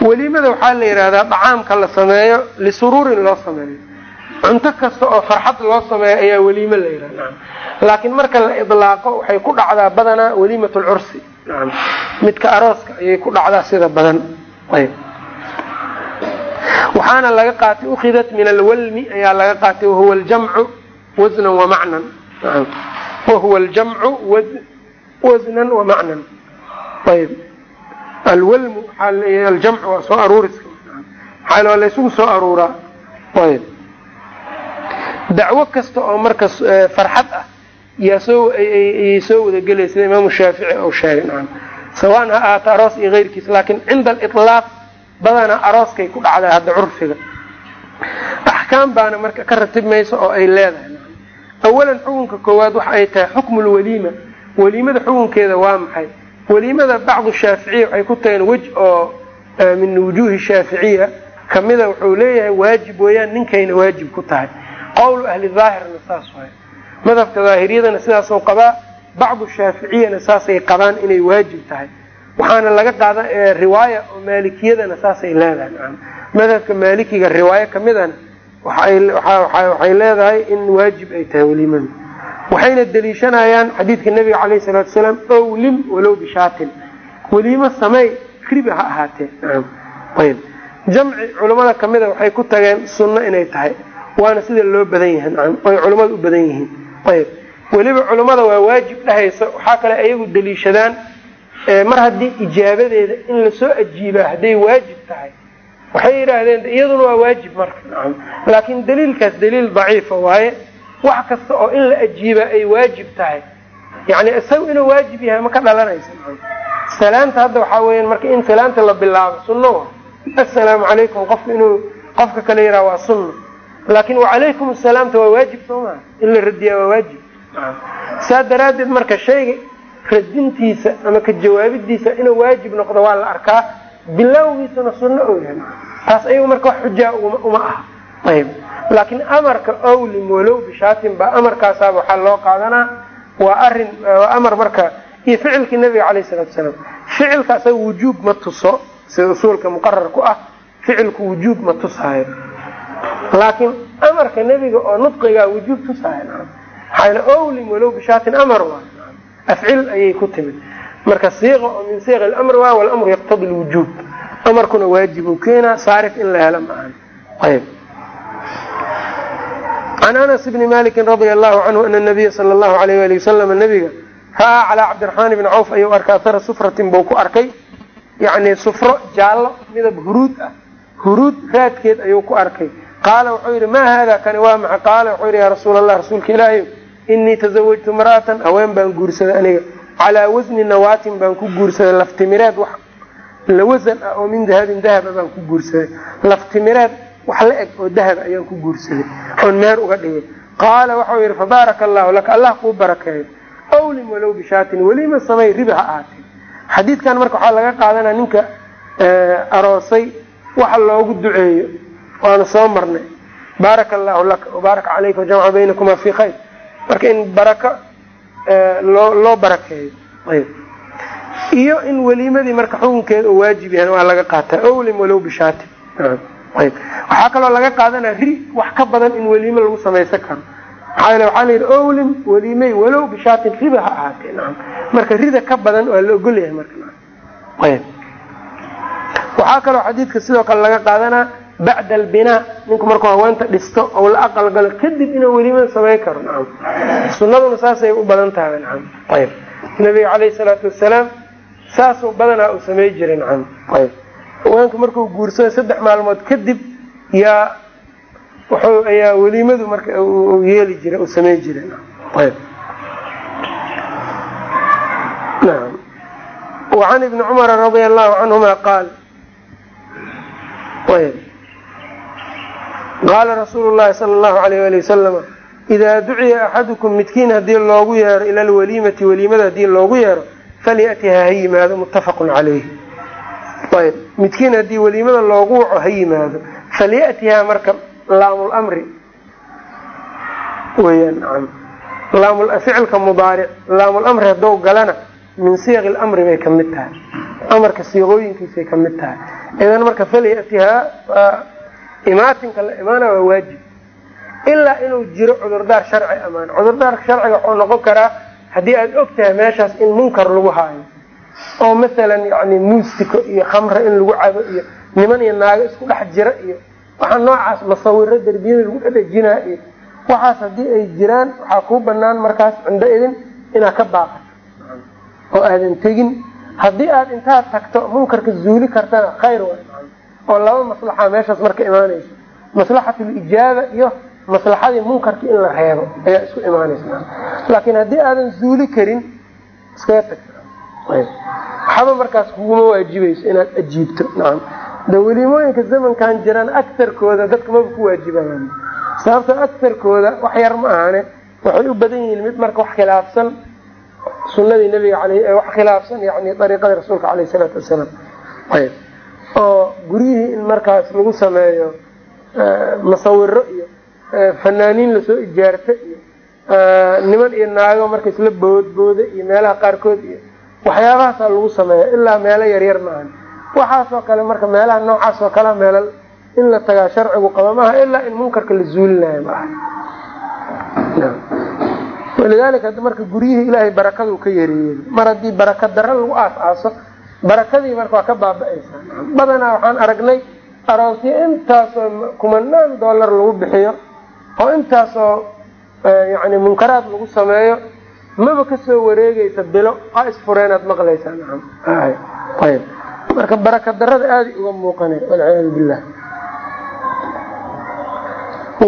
Waliimada waxaa la yidhahdaa dhacaamka la sameeyo lisuruurin loo sameeyo cunto kasta oo farxad loo sameeyo ayaa weliime la yidhahda laakiin marka la idlaaqo waxay ku dhacdaa badanaa waliimat lcursi midka arooska ayay ku dhacdaa sida badan. Waxaana laga qaatay ukhidat min alwalmi ayaa laga qaatay wahuwa ljamcu wasnan wamacnan wahuwa aljamcu wasnan wamacnan ayb. Alwalmu waxaa leeyahay aljamcu waa soo aruuriska. Maxaa waa laysugu soo aruuraa. Ayb dacwo kasta oo marka farxad ah yaa soo wadagelaya sida imaamu shaafici ou sheegay nacam. Sawaan ha ahaato aroos iyo keyrkiis laakiin cinda aliطlaaq badanaa arooskay ku dhacdaa hadda curfiga. Axkaam baana marka ka ratib mayso oo ay leedahay awalan xukunka koowaad waxa ay tahay xukmu lwaliima waliimada xukunkeeda waa maxay? Waliimada bacdu shaaficiya waxay ku tageen wej oo min wujuuhi shaaficiya. Kamida wuxuu leeyahay waajib weeyaan ninkayna waajib ku tahay qowlu ahli daahirna saas waay madhabka daahiriyadana sidaasoo qabaa bacdu shaaficiyana saasay qabaan inay waajib tahay waxaana laga qaada riwaaya oo maalikiyadana saasay leedahay madhabka maalikiga riwaayo kamidana waxay leedahay in waajib ay tahay weliimada waxayna deliishanayaan xadiidka nabiga caleyhi salaatu salaam owlim walow bishaatin weliimo sameey riba ha ahaatee jamci culammada kamida waxay ku tageen sunno inay tahay waana sida loo badan yahay oy culammada u badan yihiin. Ayb weliba culammada waa waajib dhahaysa waxaa kale ayagu deliishadaan mar haddii ijaabadeeda in la soo ajiibaa hadday waajib tahay. Waxay yidhaahdeen iyaduna waa waajib marka nacam. Laakiin daliilkaas daliil daciifa waaye wax kasta oo in la ajiibaa ay waajib tahay. Yani isaga inuu waajib yahay ma ka dhalanaysa nacam. Salaanta hadda waxaa weeyaan marka in salaanta la bilaabo sunno wa assalaamu calaykum qofka inuu qofka kale yidhaha waa sunno laakin wacalaykum asalaamta waa waajib soo maha in la radiyaa waa waajib. Saa daraaddeed marka shayga radintiisa ama ka jawaabidiisa inuu waajib noqdo waa la arkaa bilowgiisuna sunno ou yahay. Taas ayagu marka wax xujaa uma aha. Ayb laakiin amarka owlim walow bishaatin baa amarkaasaaba waxaa loo qaadanaa. Waa arrin waa amar marka iyo ficilkii nabiga caleyh salaatu salaam. Ficilka asaga wujuub ma tuso sida usuulka muqarar ku ah ficilku wujuub ma tusaayo laakiin amarka nebiga oo nudqigaa wujuub tusaayo maxaa owlim walow bishaatin amar waa afcil ayay ku timid. Marka siiqa oo min siiq lamr waa walamru yaqtadi lwujuub amarkuna waajib uu keenaa saarif in la helo maahan. Ayb can anas bni maliki radia allahu canhu ana nabiya sala allahu alayh ali wasalam nabiga ra'aa calaa cabdiraxmaan bni cawf ayuu arkay athara sufratin buu ku arkay. Yani sufro jaallo midab huruud ah. Huruud raadkeed ayuu ku arkay qaala wuxuu yidhi maa haada kani waa maxa qaala wuxuu yidhi yaa rasuul allah rasuulka ilaahay inii tazawajtu mar'atan haween baan guursaday aniga calaa wasni nawaatin baan ku guursaday laftimireed wax la wasan ah oo min dahabin dahaba baan ku guursaday laftimireed wax la eg oo dahaba ayaan ku guursaday oon meer uga dhigay qaala waxau yidhi fabaaraka allahu laka allah kuu barakeeyo owlim walow bishaatin welima samay riba ha ahaatee xadiidkan marka waxaa laga qaadanaya ninka aroosay waxa loogu duceeyo waana soo marnay. Baaraka allahu laka wabaaraka calayka wajamca baynakuma fi khayr. Marka in barako loo loo barakeeyo. Ayb iyo in weliimadii marka xukunkeeda oo waajib yahan waa laga qaataa. Owlim walow bishaatin ayb waxaa kaloo laga qaadanaya ri wax ka badan in weliime lagu samaysan karo. Maxaa yele waxaa la yidhi owlim weliimey walow bishaatin riba ha ahaatee. Nacam marka rida ka badan waa la ogolyahay marka. Ayb waxaa kaloo xadiidka sidoo kale laga qaadanaa bacda albinaa ninku markuu haweenta dhisto ou la aqalgalo kadib inuu welimada samayn karo nacam sunaduna saasay u badan tahay nacam ayb nabiga caleyhi salaatu wasalaam saasuu badanaa uu samay jiray nacam ayb haweenka markuu guursado saddex maalmood kadib yaa wuxuu ayaa welimadu marka uu yeeli jiray uu samay jiray ayb nacam wacan ibni cumara radia allahu canhuma qaal. Ayb qaala rasuulu llahi sala allahu alayh ali wasalama idaa duciya axadukum midkiin haddii loogu yeero ila alwaliimati waliimada haddii loogu yeero falyatiha ha yimaado muttafaqun calayhi ayb midkiin haddii waliimada loogu waco ha yimaado falyatiha marka laamulmri weyaan ficilka mudaaric laamulmri haddou galana min siiqi lamri bay ka mid tahay amarka siiqooyinkiisay ka mid tahay idan marka falyatihaa imaatinka la imaana waa waajib. Ilaa inuu jiro cudurdaar sharci amaan. Cudurdaarka sharciga wuxuu noqon karaa haddii aad og tahay meeshaas in munkar lagu haayo. Oo masalan yani muusiko iyo khamre in lagu cabo iyo niman iyo naago isku dhex jira iyo waxaa noocaas masawiro derbiyada lagu dhadhejinaa iyo waxaas haddii ay jiraan waxaa kuu banaan markaas cindo idin inaad ka baaqato. Oo aadan tegin. Haddii aad intaad tagto munkarka zuuli kartana khayr wa oo laba maslaxa meeshaas marka imaanaysa maslaxatulijaaba iyo maslaxadii munkarka in la reebo ayaa isku imaanaysa. Laakiin haddii aadan zuuli karin iskaga tag. Waxba markaas kuguma waajibayso inaad ajiibto. Nacam de weliimooyinka zamankan jiraan agarkooda dadka maba ku waajibayaan sababto agarkooda wax yar ma ahane waxay u badan yihiin mid marka wax khilaafsan sunadii nabiga wax khilaafsan yani ariiqadii rasuulka aleyh salaatu wasalaam oo guryihii in markaas lagu sameeyo masawiro iyo fanaaniin la soo ijaarta iyo niman iyo naago marka isla boodbooda iyo meelaha qaarkood iyo waxyaabahaasaa lagu sameeya ilaa meelo yaryar maahan waxaasoo kale marka meelaha noocaas oo kale meelal in la tagaa sharcigu qaba maaha ilaa in munkarka la zuulinayo maaha walidaalika marka guryihii ilaahay barakadu ka yareeyey mar haddii baraka daro lagu aas-aaso barakadii marka waa ka baaba-aysaa badanaa waxaan aragnay aroosyo intaasoo kumanaan dollar lagu bixiyo oo intaasoo yani munkaraad lagu sameeyo maba ka soo wareegeysa bilo. Aa isfureenaad maqlaysaa ayb marka baraka darada aaday uga muuqanay walciyaadu billah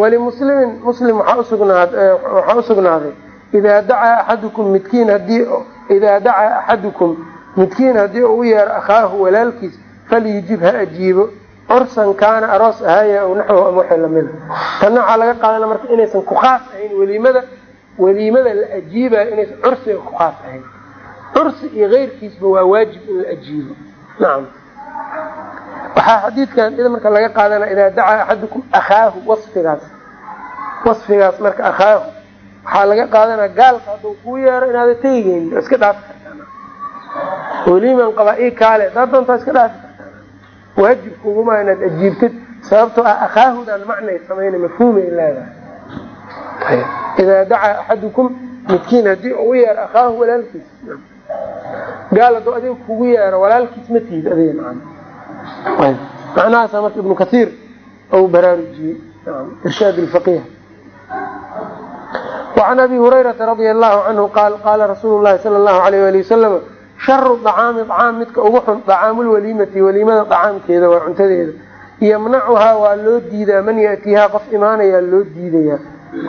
walimuslimin muslim waxaa usugnaaday idaa dacaa axadukum midkiin haddii idaa dacaa axadukum midkiin haddii uu yeero akhaahu walaalkiis falyujib ha ajiibo. Cursan kaana aroos ahaaya aw naxwahu ama waxay lamida tanna waxaa laga qaadana marka inaysan ku khaas ahayn weliimada weliimada la ajiibayo inaysan cursiga ku khaas ahayn. Cursi iyo keyrkiisba waa waajib in la ajiibo. Nacam waxaa xadiidkan ida marka laga qaadana idaa dacaa axadukum akhaahu wasfigaas. Wasfigaas marka akhaahu. Waxaa laga qaadanaa gaalka hadduu kuu yeero inaada tegeynin oo iska dhaafi kartaa weliiman qabaa i kaale hadaad doontaa iska dhaafi waajib kuguma inaad ajiibtid sababtoo ah akhaahudan macnay samayna mafhuumay leedahay. Idaa dacaa axadukum midkiin haddii uu yeero akhaahu walaalkiis. Gaal hadduu adiga kugu yeero walaalkiis ma tihid adiga macnahaasa marka ibnu kaiir ou baraarujiyey. Irshaad lfaqiih wacan abi hurayrata radia allahu canhu qaal qaala rasuulu llahi sala allahu alayh ali wasalama sharu dacaami dacaam midka ugu xun dacaamulwaliimati waliimada dacaamkeeda waa cuntadeeda. Yamnacuhaa waa loo diidaa man yatiihaa qof imaanayaa loo diidayaa.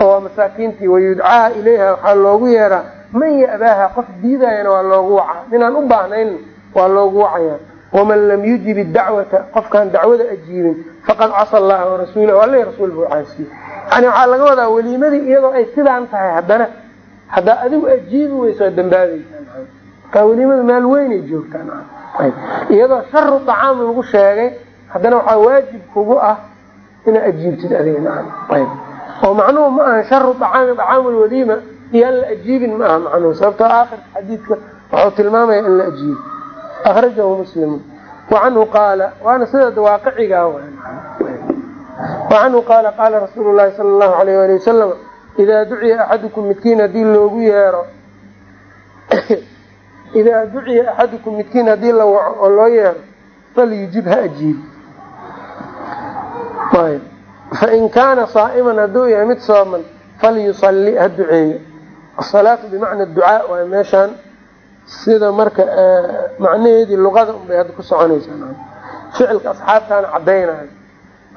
Oo waa masaakiintii wayudcaa ilayha waxaa loogu yeeraa man yabaaha qof diidayana waa loogu wacaa. Ninaan u baahnayn waa loogu wacayaa. Waman lam yujib idacwata qofkaan dacwada ajiibin faqad casa allaha warasuulahu alla rasuul buu caasiye yani waxaa laga wadaa weliimadii iyadoo ay sidaan tahay haddana. Haddaa adigu ajiibi weyso waad dambaabaysaa weliimadu meel weynay joogtaa iyadoo sharu dacaam lagu sheegay haddana waxaa waajib kugu ah inaad ajiibtid adiga ayb. Oo macnuhu ma aha sharu dacaami dacaam lwaliima iyaan la ajiibin ma aha macnuhu sababtoo aakhirka xadiidka wuxuu tilmaamaya in la ajiibo akhrajahu muslimu wacanhu qaala waana sida waaqiciga wacanhu qaala qaala rasuulu llahi sala allahu alayh ali wasalam idaa duciya axadukum midkiin haddii loogu yeero idaa duciya axadukum midkiin haddii la waco oo loo yeero falyujib ha ajiib fain kaana saa'iman hadduu yahay mid sooman falyusalli ha duceeyo asalaatu bimacna ducaa waay meeshaan sida marka macnaheedii luqada unbay hadda ku soconaysaa ficilka asxaabtaana cadaynayo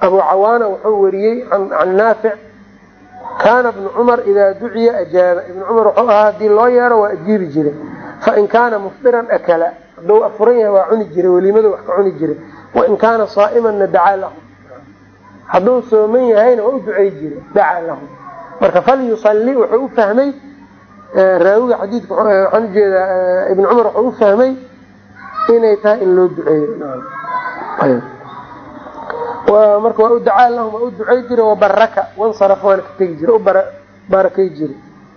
abu cawaana wuxuu wariyey can naafic kaana ibnu cumar idaa duciya ajaaba ibnu cumar wuxuu ahaa haddii loo yeero waa ajiibi jiray fain kaana mufdiran akala hadduu afuran yahay waa cuni jiray weliimada wax ka cuni jiray. Wain kaana saa'imanna dacaa lahu. Hadduu sooman yahayna waa u ducey jiray dacaa lahu. Marka falyusalli wuxuu u fahmay raawiga xadiidka waxaan u jeedaa ibn cumar wuxuu u fahmay inay tahay in loo duceeyo. Marka waa dacaa lahum waa u ducey jiray wabaraka wansaraf waana ka tegi jiray u barakay jiray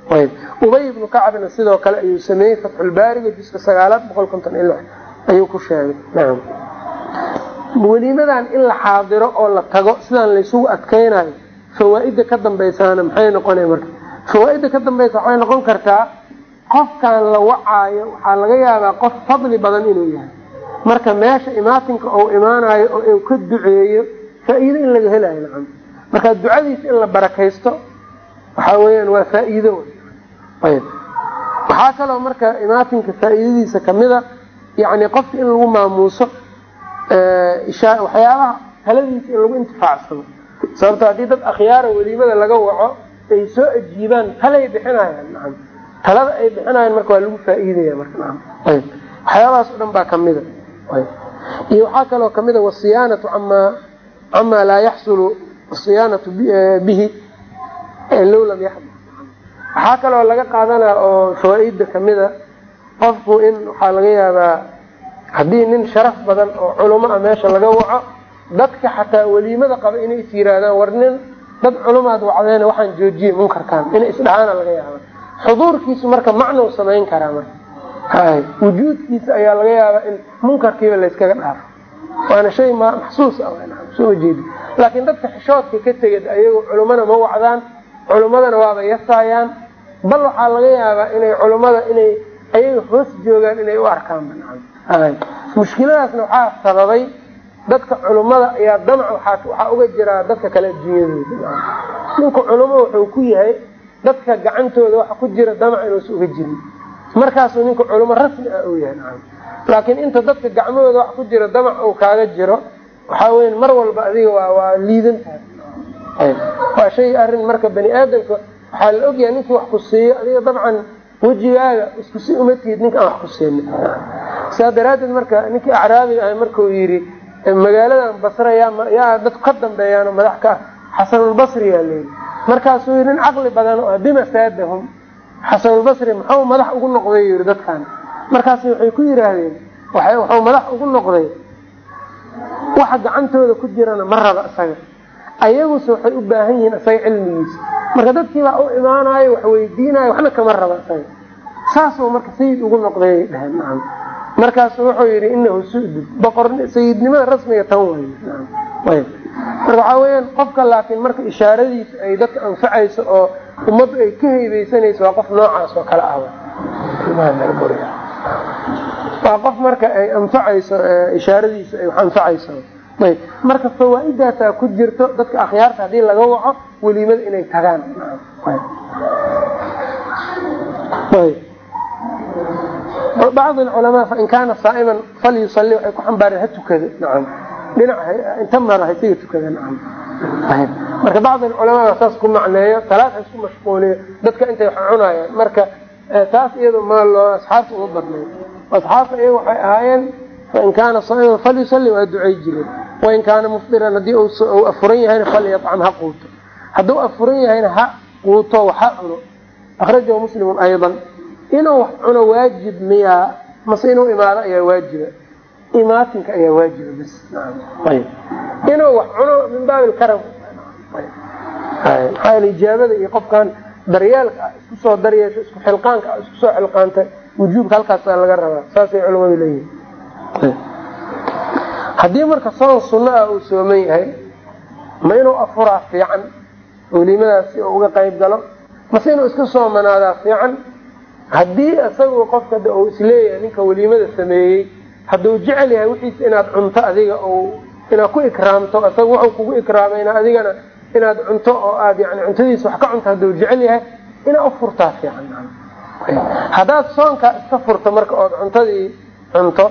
ubay ibnu kacbna sidoo kale ayuu sameeyey fatxulbaariga juska sagaalaad boqol konton lix. Ayuu ku sheegay. Weliimadan in la xaadiro oo la tago sidaan laysugu adkaynayo fawaa-ida ka dambaysaana maxay noqona marka? Fawaa-ida ka dambaysa waxay noqon kartaa qofkan la wacaayo waxaa laga yaabaa qof fadli badan inuu yahay. Marka meesha imaatinka ou imaanayo oo uu ka duceeyo faa-iido in laga helayo nacam marka ducadiisa in la barakaysto waxaa weyaan waa faa-iido ayb. Waxaa kaloo marka imaatinka faa-iidadiisa kamida yani qofka in lagu maamuuso waxyaabaha taladiisa in lagu intifaacsado. Sababto haddii dad akhyaara weliimada laga waco ay soo ajiibaan talay bixinayaan nacam. Talada ay bixinayaan marka waa lagu faa-iidaya marka nacam. Ayb. Waxyaabahaas o dhan baa kamida iyo waxaa kaloo kamida wasiyaanatu amaa camaa laa yaxsulu asiyaanatu bihi low lam waxaa kaloo laga qaadanaa oo fawaa-ida kamida qofku in waxaa laga yaabaa haddii nin sharaf badan oo culamo a meesha laga waco dadka xataa weliimada qaba inay is yiraahdaan war nin dad culumaad wacdeen waxaan joojiyey munkarkan inay isdhahaana laga yaaba xuduurkiisu marka macnou samayn karaa marka. Hay wujuudkiisa ayaa laga yaabaa in munkarkiiba layskaga dhaafo. Waana shay maxsuus ah soo jeedi. Laakiin dadka xishoodka ka teged ayagoo culumana ma wacdaan culummadana waaba yasaayaan bal waxaa laga yaabaa inay culummada inay ayaga hoos joogaan inay u arkaan mushkiladaasna waxaa sababay dadka culummada ayaa damac waxaa uga jiraa dadka kale adduunyadooda. Ninku culummo wuxuu ku yahay dadka gacantooda waxa ku jira damac inuusa uga jirin. Markaasuu ninku culummo rasmi ah uu yahay laakiin inta dadka gacmahooda wax ku jira damac uu kaaga jiro waxaa weya mar walba adiga waa liidan tahay. Waa shay arrin marka bani aadamka waxaa la ogyahay ninkii wax ku siiyo adiga dabcan wejigaaga isku si uma tihid ninka aan wax ku siinin. Saa daraadeed marka ninkii acraabiga ah markuu yidhi magaaladan basra yaa dadku ka dambeeyaano madax ka ah xasanulbasri yaa layidhi markaasuu yidhi nin caqli badan oo ah bima saadahum xasanulbasri muxuu madax ugu noqday? yidhi dadkan. Markaas waxay ku yidhaahdeen wuxuu madax ugu noqday. Waxa gacantooda ku jirana ma raba isaga ayaguse waxay u baahan yihiin isaga cilmigiisa. Marka dadkiibaa u imaanayo wax weydiinayo waxna kama raba isaga saasuu marka sayid ugu noqday dheheen nacam. Markaasu wuxuu yidhi inahu sudud boqor sayidnimada rasmiga tan way marka waxaa weyaan qofka laakiin marka ishaaradiisa ay dadka anfacayso oo ummaddu ay ka heybeysanayso waa qof noocaas oo kale ah. Waa qof marka ay anfacayso ishaaradiisa ay wax anfacayso ayb marka fawaa-idaasaa ku jirto dadka akhyaarta haddii laga waco weliimada inay tagaan. Bacd culamaa fain kaana saaiman falyusali waxay ku xambaareen ha tukada nacam dhinac inta mara ha isaga tukada nacam ayb marka bacd culamaa baa saas ku macneeyo salaad isku mashquuliyo dadka intay wax marka taas iyado ma loo asxaabta uma badnay asxaabta iyaga waxay ahaayeen fain kaana saaiman falyusali waa ducay jireen wain kaana mufdiran haddii uu afuran yahayna falyacam ha quuto hadduu afuran yahayna ha quuto waxa cuno. akhrajahu muslimun aydan inuu wax cuno waajib miyaa mase inuu imaado ayaa waajiba imaatinka ayaa waajiba bas ayb inuu wax cuno min baabi lkaram maxaa yeel ijaabada iyo qofkan daryeelka ah isku soo daryeesho isku xilqaanka ah isku soo xilqaantay wujuubka halkaasaa laga rabaa saasay culamadu leeyihiin haddii marka soon sunno ah uu sooman yahay ma inuu afuraa fiican weliimadaas si uu uga qayb galo? Mase inuu iska soomanaadaa fiican? Haddii isagu qofka uu is leeyahay ninka weliimada sameeyey hadduu jecel yahay wixiisa inaad cunto adiga inaad ku ikraamto isaga wuxuu kugu ikraamayna adigana inaad cunto oo aad yani cuntadiisa wax ka cunto hadduu jecel yahay inaad ufurtaa fiican. Haddaad soonkaa iska furto marka ood cuntadii cunto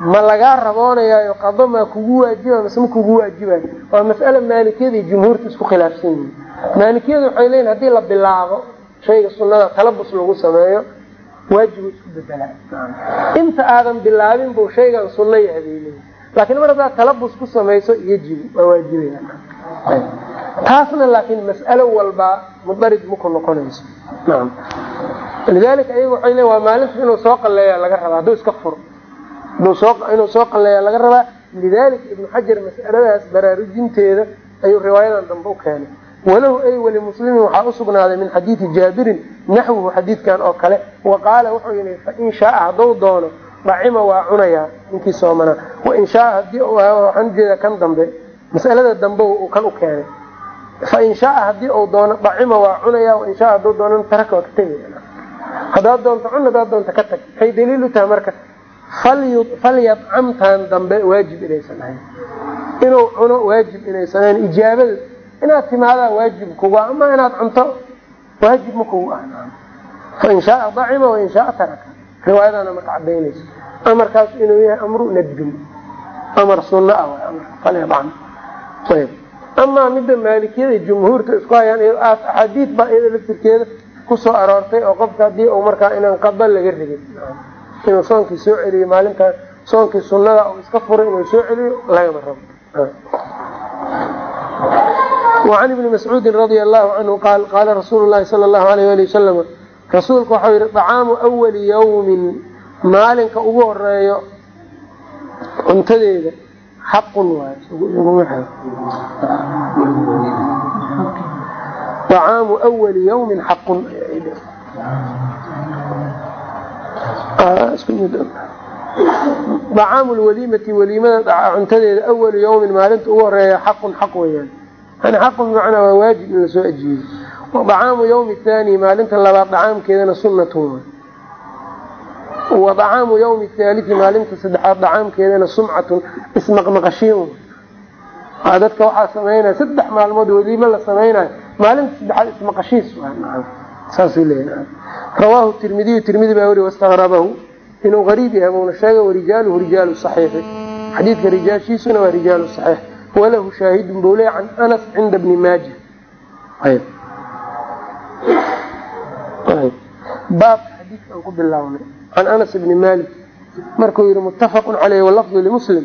ma lagaa raboonayaayo qado maa kugu waajiba mase ma kugu waajibayo waa mas'ala maalikiyada jumhuurta isku khilaafsan yihiin maalikiyadu waxay leeyihiin haddii la bilaabo shayga sunada talabus lagu sameeyo waajibu isku bedelaa inta aadan bilaabin buu shaygan sunno yahay bay leeyihiin laakiin mar haddaad talabus ku samayso yajibu waa waajibaya taasna laakiin mas'alo walbaa mudarid maku noqonayso. Lidalika ayaga waxay leeyiin waa maalinta inuu soo qalleeya laga rabaa hadduu iska furo inuu soo qalleeya laga rabaa. Lidalika ibnu xajar mas'aladaas baraarujinteeda ayuu riwaayadan dambe u keenay. Walahu ay walimuslimin waxaa usugnaaday min xadiidi jaabirin naxwuhu xadiidkan oo kale. Wa qaala wuxuu yii fain shaaa hadduu doono dhacima waa cunayaa ninkii soomanaa wain shaaa haddii waxaan u jeedaa kan dambe. Mas'alada dambe uu kan u keenay. Fain shaaa haddii uu doono dhacima waa cunaya. Wain shaa haduu doono taraka waa ka tegaya haddaad doonto cun haddaad doonto ka tag. Waxay daliil u tahay marka falyadcamtan dambe waajib inaysan ahayn inuu cuno waajib inaysan ahayn ijaabada inaad timaadaa waajib kuga ama inaad cunto waajib ma kugu ah fain shaaa dacima wain shaaa taraka. Riwaayadana marka cadaynayso amarkaas inuu yahay amru nadbin. Amar sunna ah amaa midda maalikiyada jumhuurta isku hayaan axaadiid baa iyada laftirkeeda ku soo aroortay oo qofka haddii uu markaa inaan qada laga rabin inuu soonkii soo celiyo maalintaa soonkii sunnada uu iska furay inuu soo celiyo lagama rabo. Wacan ibni mascuudin radia allahu canhu qaal qaala rasuulu lahi sala allahu alayh ali wasalam rasuulku waxau yihi dacaamu awali yawmin maalinka ugu horeeyo cuntadeeda xaqun waay. Acaamu wali yawmin xaqun acaamu lwaliimati waliimada cuntadeeda awalu yawmin maalinta ugu horreeya xaqun xaq weyaan yani xaqun bimacnaa waa waajib in la soo ajiiyo wadacaamu yawmi thaani maalinta labaad dacaamkeedana sunnatun wa dacaamu yawmi thaalii maalinta saddexaad dacaamkeedana sumcatun ismaqmaqashiin dadka waxaa samaynaya saddex maalmood waliimo la samaynayo maalinta saddexaad ismaqashiis saasuu leeyahay rawaahu tirmidiyu tirmidi baa weri wastaqrabahu inuu qariib yahay buuna sheegay warijaaluhu rijaalu saxiixi xadiidka rijaashiisuna waa rijaalu saxiix. Walahu shaahidun buu leeya can anas cinda bni maaja baabka xadiidka aan ku bilaabnay can anas bni malik markuu yihi muttafaqun caleyh walafdu limuslim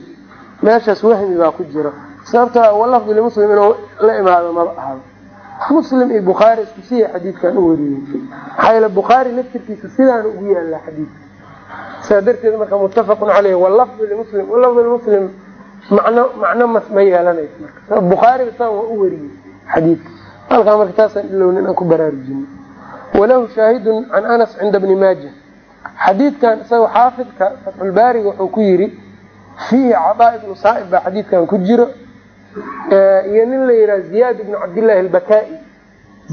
meeshaas wahmi baa ku jira. Sababta walafdu limuslim inuu la imaado maba ahado muslim iyo bukhaari isku siya xadiidkan u wariyey. Maxaa yeele bukhaari laftirkiisa sidaana ugu yaallaa xadiidka saa darteed marka muttafaqun caleyh walafdu limuslim walafdu limuslim macno macno mas ma yeelanayso marka. Bukhaari saan waa u wariyey xadiidka halkaa marka taasaan ilowna inaan ku baraarujino walahu shaahidun can anas cinda bni maaja. Xadiidkan isaga xaafidka fatxulbaariga wuxuu ku yiri fiihi cadaa ibnu saaib baa xadiidkan ku jiro iyo nin la yidhaha ziyaad ibnu cabdillahi albakaa'i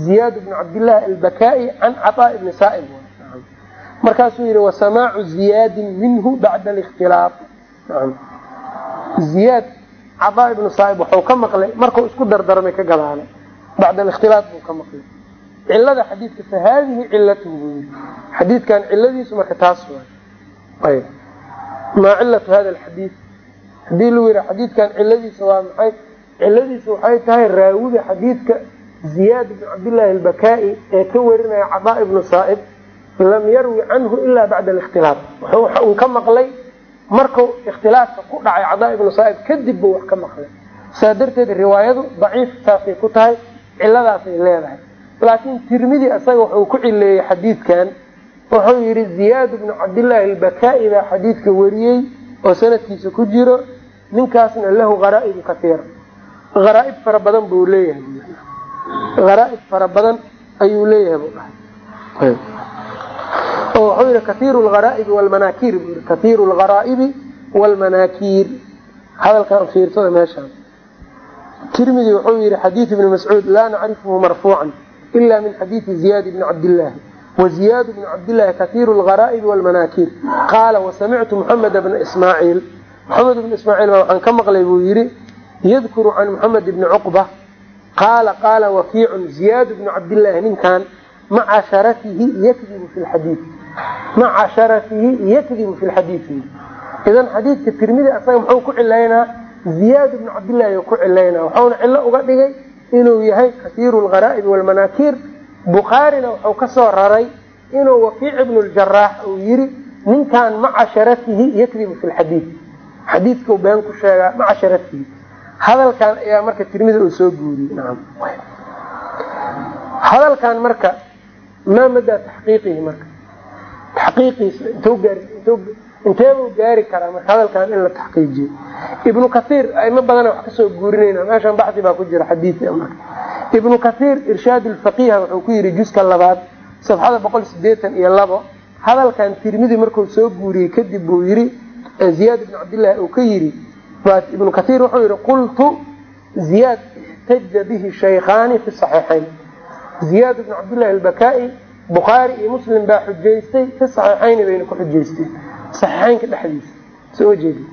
ziyaad ibnu cabdillahi albakaa'i can cataa ibni saaib markaasuu yihi wasamaacu ziyaadin minhu bacda alikhtilaaf. Ziyaad cataa ibnu saaib waxuu ka maqlay markuu isku dardarmay ka gadaalay bacda alikhtilaaf buu ka maqlay. Cilada xadiidka fa haadihi cilatuhu buu yii xadiidkan ciladiisu marka taas maa cilatu hada alxadiid? Hadii lagu yiha xadiidkan ciladiisa waa maxay ciladiisu waxay tahay raawiga xadiidka ziyaad ibnu cabdillaahi albakaa'i ee ka warinaya cadaa ibnu saaib lam yarwi canhu ilaa bacda alikhtilaaf. Waxa ka maqlay marku ikhtilaafka ku dhacay cadaa ibnu saaib kadib buu wax ka maqlay. Saa darteed riwaayadu daciif saasay ku tahay ciladaasay leedahay. Laakiin tirmidi isaga wuxuu ku cileeyey xadiidkan wuxuu yihi ziyaad ibnu cabdillaahi albakaa'i baa xadiidka wariyey oo sanadkiisa ku jiro ninkaasna lahu haraa'ibu kaiira haraaib fara badan buu leeyahay. Haraaib fara badan ayuu leeyahay. Buu dhahay oo wuxuu yihi kaiiru lharaa'ibi walmanaakiir buu yii kaiiru lharaa'ibi walmanaakiir hadalkan fiirsada meeshaan tirmidi wuxuu yihi xadiid ibni mascuud laa nacrifuhu marfuucan ila min xadiidi ziyaad ibni cabdillaahi. Waziyaad bnu cabdillaahi kaiiru lgaraa'ibi walmanaakiir qaala wasamictu muxamed bna ismaaciil. Maxamed bnu ismaaciil baa waxaan ka maqlay buu yidhi yadkuru can muxamed bni cuqba qaala qaala wakiicun ziyaad bnu cabdillaahi ninkan maca sharafihi yakdibu fi lxadiid maca sharafihi yakdibu fi lxadiidi idan xadiidka tirmidi asaga muxuu ku cilaynaa? Ziyaad bnu cabdillaahi ku cilaynaa. Waxauna cilo uga dhigay inuu yahay kaiiru lgaraa'ibi walmanaakiir bukhaarina wuxuu ka soo raray inuu wakiic ibnu ljaraax uu yiri ninkan maca sharafihi yakdibu fi lxadiid xadiidkau been ku sheegaa maca sharafihi hadalkan ayaa marka tirmida uu soo guuriyey hadalkan marka maa madaa taxqiiqihi marka taxqiiqiisa inteebuu gaari karaa marka hadalkan in la taxqiijiyo? Ibnu kaiir aimo badana wax ka soo guurinayna meeshan baxdi baa ku jira xadiia marka. Ibnu kaiir irshaad lfaqiha wuxuu ku yidhi juska labaad safxada boqol sideetan iyo labo hadalkan tirmidi markuu soo guuriyey kadib buu yidhi ziyaad ibnu cabdillahi uu ka yidhi ibnu kaiir wuxuu yidhi qultu ziyaad ixtaja bihi shaykhaani fi saxiixayn. Ziyaad ibnu cabdillahi albakaai bukhaari iyo muslim baa xujaystay fi saxiixayni bayna ku xujaysteen saxiixaynka dhexdiisa soo jeedi.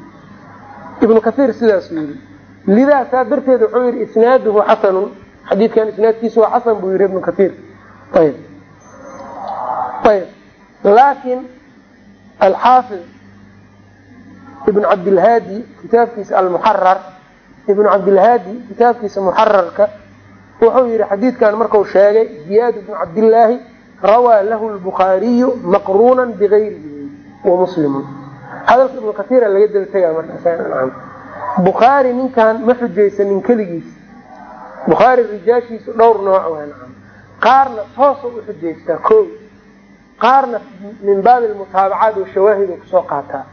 Ibnu kaiir sidaasuu yidhi lidaa darteed wuxuu yidhi isnaaduhu xasanun. Xadiidkan isnaadkiisu waa xasan buu yidhi ibnu kaiir ayb ayb laakin alxaafid ibn cabdilhaadi kitaabkiisa almuxarar ibnu cabdilhaadi kitaabkiisa muxararka wuxuu yidhi xadiidkan marku sheegay ziyaad bnu cabdillaahi rawaa lahu lbukhaariyu maqruunan bigayrihi wa muslimun. Hadalka ibnu kaiira laga deltega marka bukhaari ninkan ma xujaysanin keligiis. Bukhaari rijaashiisu dhowr nooc waa qaarna toosa u xujaystaa ko qaarna min baabi mutaabacaat oo shawaahid ku soo qaataa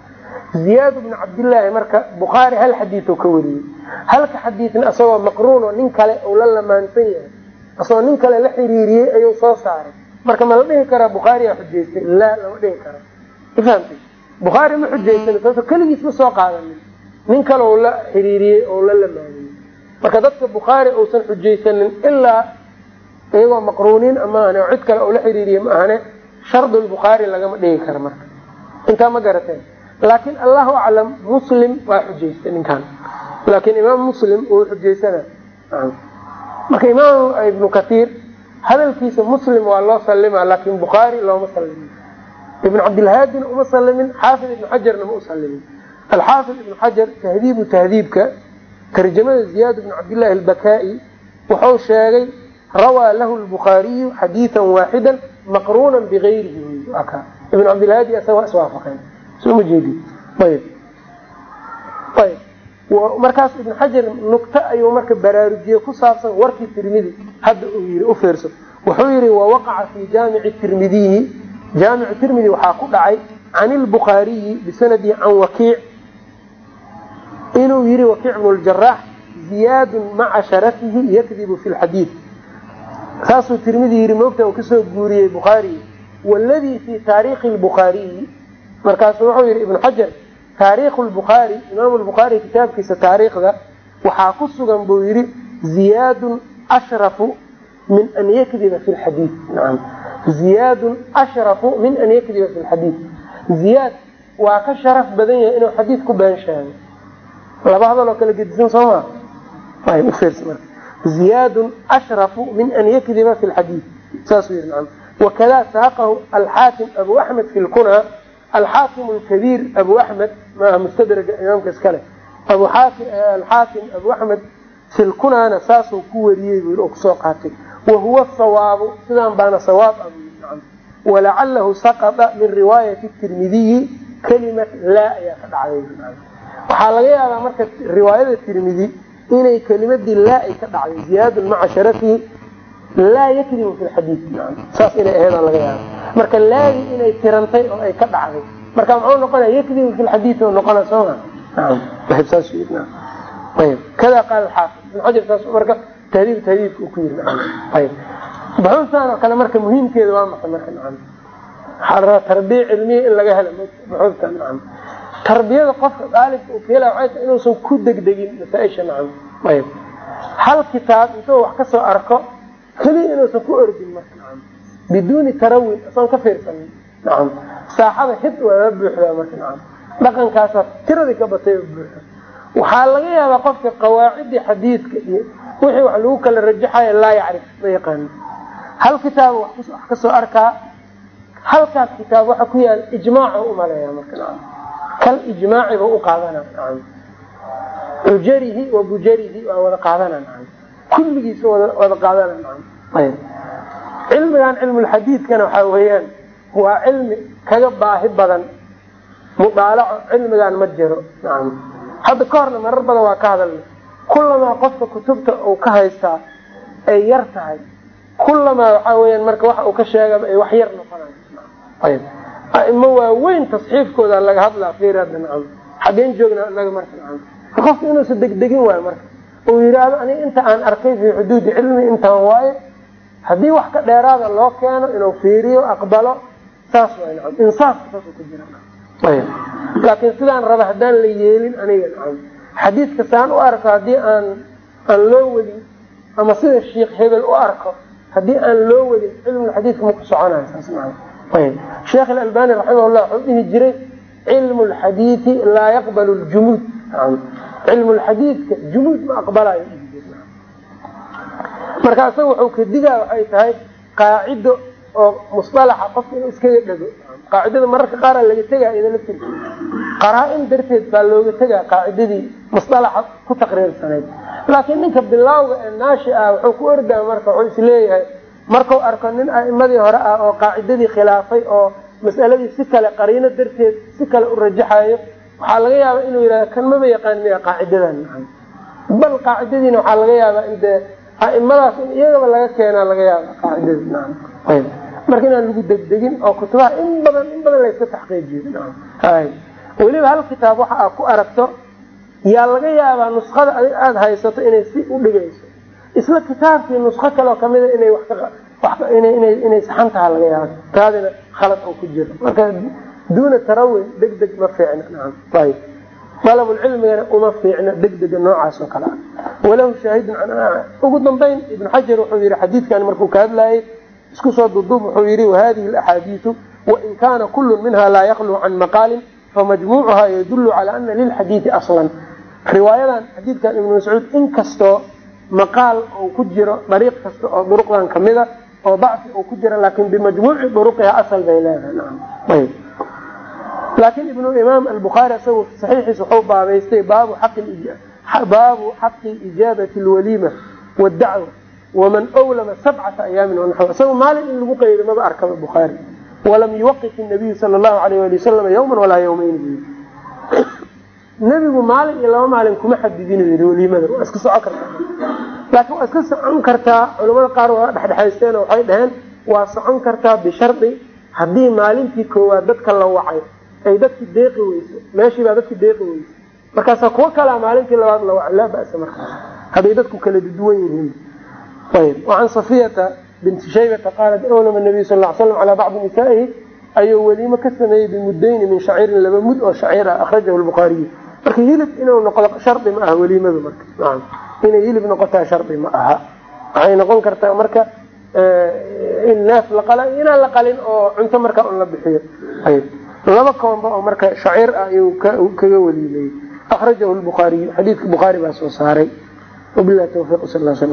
ziyaad bnu cabdillaahi marka bukhaari hal xadiioo ka wariyey. Halka xadiidna isagoo maqruun oo nin kale uu la lamaansan yahay isagoo nin kale la xiriiriyey ayuu soo saaray. Marka ma la dhihi karaa bukhaariyaa xujaystay? Laa lama dhihi karo mafahamtay bukhaari ma xujaysan sababto keligiis ma soo qaadanin nin kale uu la xiriiriyey oo la lamaaniyey marka dadka bukhaari uusan xujaysanin ilaa iyagoo maqruuniin amaahane oo cid kale uu la xiriiriye ma ahane shardulbukhaari lagama dhigi karo marka. Intaa ma garateen laakiin allahu aclam muslim waa xujaystay ninkan. Laakiin imaam muslim uu xujaysana marka imaam ibnu kaiir hadalkiisa muslim waa loo salima laakin bukhaari looma salimin ibnu cabdilhaadina uma salimin xaafid ibnu xajarna ma u salimin alxaafid ibnu xajar tahdiibu tahdiibka tarjamada ziyaad bnu cabdillahi albakaai wuxuu sheegay rawaa lahu lbukhaariyu xadiian waaxida maqruunan bigayrihi ibnu cabdilhaadi asaga waa iswaafaqeen soo ma jeedi. Ayb ayb markaas ibnu xajar nugto ayuu marka baraarujiye ku saabsan warkii tirmidi hadda uu yii u wuxuu yihi wawaqaca fi jaamici tirmidiyi jaamicu tirmidi waxaa ku dhacay can ilbukhaariyi bisanadihi can wakiic inuu yihi wakiic bnu ljaraax ziyaadun maca sharafihi yakdibu fi lxadiid saasuu tirmidi yihi moogta uu ka soo guuriyey bukhaari wladii fi taariikhi lbukhaariyi markaasu wuxuu yihi ibnu xajar taariikhu lbukhaari imaamu lbukhaari kitaabkiisa taariikhda waxaa ku sugan buu yihi ziyaadun ashrafu min an yakdiba fi lxadiid naam. Ziyaadun ashrafu min an yakdiba fi lxadiid ziyaad waa ka sharaf badan yahay inuu xadiid ku been sheego laba hadal oo kala gedisan soo maa ziyaadun ashrafu min an yakdiba fi lxadiid saasuu yihi naam. Wakada saaqahu alxaakim abu axmed fi lkunaa alxaakim lkabiir abu axmed maaha mustadraga imaamka iskale alxaakim abu axmed fi lkunaana saasuu ku wariyey bu oo ku soo qaatay wahuwa sawaabu sidaan baana sawaab a walacalahu saqata min riwaayati tirmidiyi kalimat laa ayaa ka dhacday waxaa laga yaabaa marka riwaayada tirmidi inay kelimadii laa ay ka dhacday ziyaadun maca sharafihi laa yakdibu fi lxadiid saas inay aheeda laga yaaba marka laadii inay tirantay oo ay ka dhacday. Marka muxuu noqonaya yakdibu fi lxadiid noqona sooma kada qaal xaafid ibn xajar saas marka tahdiib tahdiibka uu ku yiri. Ayb buxuustan oo kale marka muhiimkeeda waa maxay marka? Nacam waxaa tarbiya cilmiya in laga helo. Buxuustan nacam tarbiyada qofka daalibka uu keela waxay tahay inuusan ku degdegin masaa-isha. Nacam ayb hal kitaab intuu wax ka soo arko keliya inuusan ku ordin marka biduuni tarawin asoon ka fiirsanin nacam. Saaxada hid waa buuxdaa marka nacam dhaqankaasaa tiradii ka batay oo waxaa laga yaabaa qofka qawaacidii xadiidka iyo wixii wax lagu kala rajaxayo laa yacrif ma yaqaani hal kitaaba wax ka soo arkaa halkaas kitaab waxa ku yaalla ijmaac umaleeya marka nacam kal ijmaaciba u qaadana nacam. Cujarihi wa bujarihi waa wada qaadana nacam kulligiisa wada qaadana nacam ayb. Cilmigan cilmulxadiidkana waxaa weeyaan waa cilmi kaga baahi badan mudaalaco cilmigan ma jiro. Hadda ka horna marar badan waa ka hadalna. Kulamaa qofka kutubta uu ka haystaa ay yar tahay. Kulamaa waxaa weyaan marka waxa uu ka sheegaba ay wax yar noqonayo aimo waaweyn tasxiifkooda laga hadlaa fiir hadda nacam xageen joognaa inaga marka nacam qofka inuusa degdegin waayo marka uu yidhaahdo aniga inta aan arkay fii xuduudi cilmi intaan waayo haddii wax ka dheeraada loo keeno inuu fiiriyo aqbalo saas waay nacam. Insaafka saasuu ku jira. Ayb. Laakiin sidaan raba haddaan la yeelin aniga nacam. Xadiidka saan u arko haddii aan aan loo wadin ama sida sheikh hebel u arko haddii aan loo wadin cilmulxadiidka ma ku soconayo sheekh alalbani raximahullah wuxuu dhihi jiray cilmu lxadiidi laa yaqbalu ljumuud nacam cilmu lxadiidka jumuud ma aqbalayo marka isaga wuxuu ka digaa waxay tahay qaacido oo musalaxa qofka inuu iskaga dhego. Qaacidada mararka qaara laga tegaa ida laftirki qaraa-in darteed baa looga tegaa qaacidadii musalaxa ku taqriirsanayd. Laakiin ninka bilaawga ee naashi ah wuxuu ku ordaa marka wuxuu is leeyahay markau arko nin a'imadii hore ah oo qaacidadii khilaafay oo mas'aladii si kale qariino darteed si kale u rajaxayo waxaa laga yaabaa inuu yidhahdo kan maba yaqaan miya qaacidadan bal qaacidadiina waxaa laga yaabaa in dee aimadaas in iyagaba laga keenaa laga yaaba qaacidadii marka inaan lagu degdegin oo kutubaha in badan in badan layska taxqiijiyo weliba hal kitaab waxa aad ku aragto yaa laga yaabaa nuskada adig aada haysato inay si u dhigayso. Isla kitaabkii nusko kaleo kamida inay inay saxan taha laga yaaba taadina khalad oo ku jiro marka duuna tarawin deg deg ma fiicna naam ayb dalabulcilmigana uma fiicna degdega noocaas oo kale ah walahu shaahidun ugu dambayn ibnu xajar wuxuu yihi xadiidkan markuu ka hadlayay isku soo duduub wuxuu yihi wahadihi alaxaadiiu wain kaana kullu minha laa yakluu can maqaalin famajmuucuha yadulu cala ana lilxadiidi aslan riwaayadan xadiidkan ibnu mascuud inkastoo maqaal uu ku jiro dariiq kasta oo duruqdan kamida oo dacfi uu ku jira laakin bimajmuuci duruqiha asal bay leedahay laakiin ibnu imaam albukhaari isagu saxiixiis wuxuu baabaystay baabu xaqi ijaabati lwaliima wadacwa waman wlama sabcata ayaamin wanaxw isagu maalin in lagu qaydo maba arkaba bukhaari walam yuwaqif nabiyu sala allahu alayh wali wasalam yawman walaa yawmayn nebigu maalin iyo laba maalin kuma xadidin yii waliimada waa iska socon kartaa laakiin waa iska socon kartaa culamada qaar waa dhexdhexaysteen waxay dhaheen waa socon kartaa bishardi haddii maalintii koowaad dadka la wacay ay dadki deeqi weyso meeshiibaa dadki deeqi weyso. Markaasaa kuwo kalaa maalintii labaad la laa ba'sa markaas. Hadday dadku kala duwan yihiin. Ayb wacan safiyata binti shaybata qaalat awlama nabiy sal l slam calaa bacdi nisaa'ihi ayuu weliimo ka sameeyey bimudayni min shaciirin laba mud oo shaciir ah akhrajahu lbukhaariyu marka hilib inuu noqdo shardi ma aha weliimadu marka. Inay hilib noqotaa shardi ma aha. Waxay noqon kartaa marka in neef laqala inaan la qalin oo cunto markaa un la bixiyo. Ayb laba koomba oo marka shaciir ah ayuu kaga weliimayey akhrajahu lbukhaariyu xadiidka bukhaari baa soo saaray. Wabilahi tawfiiq sal sl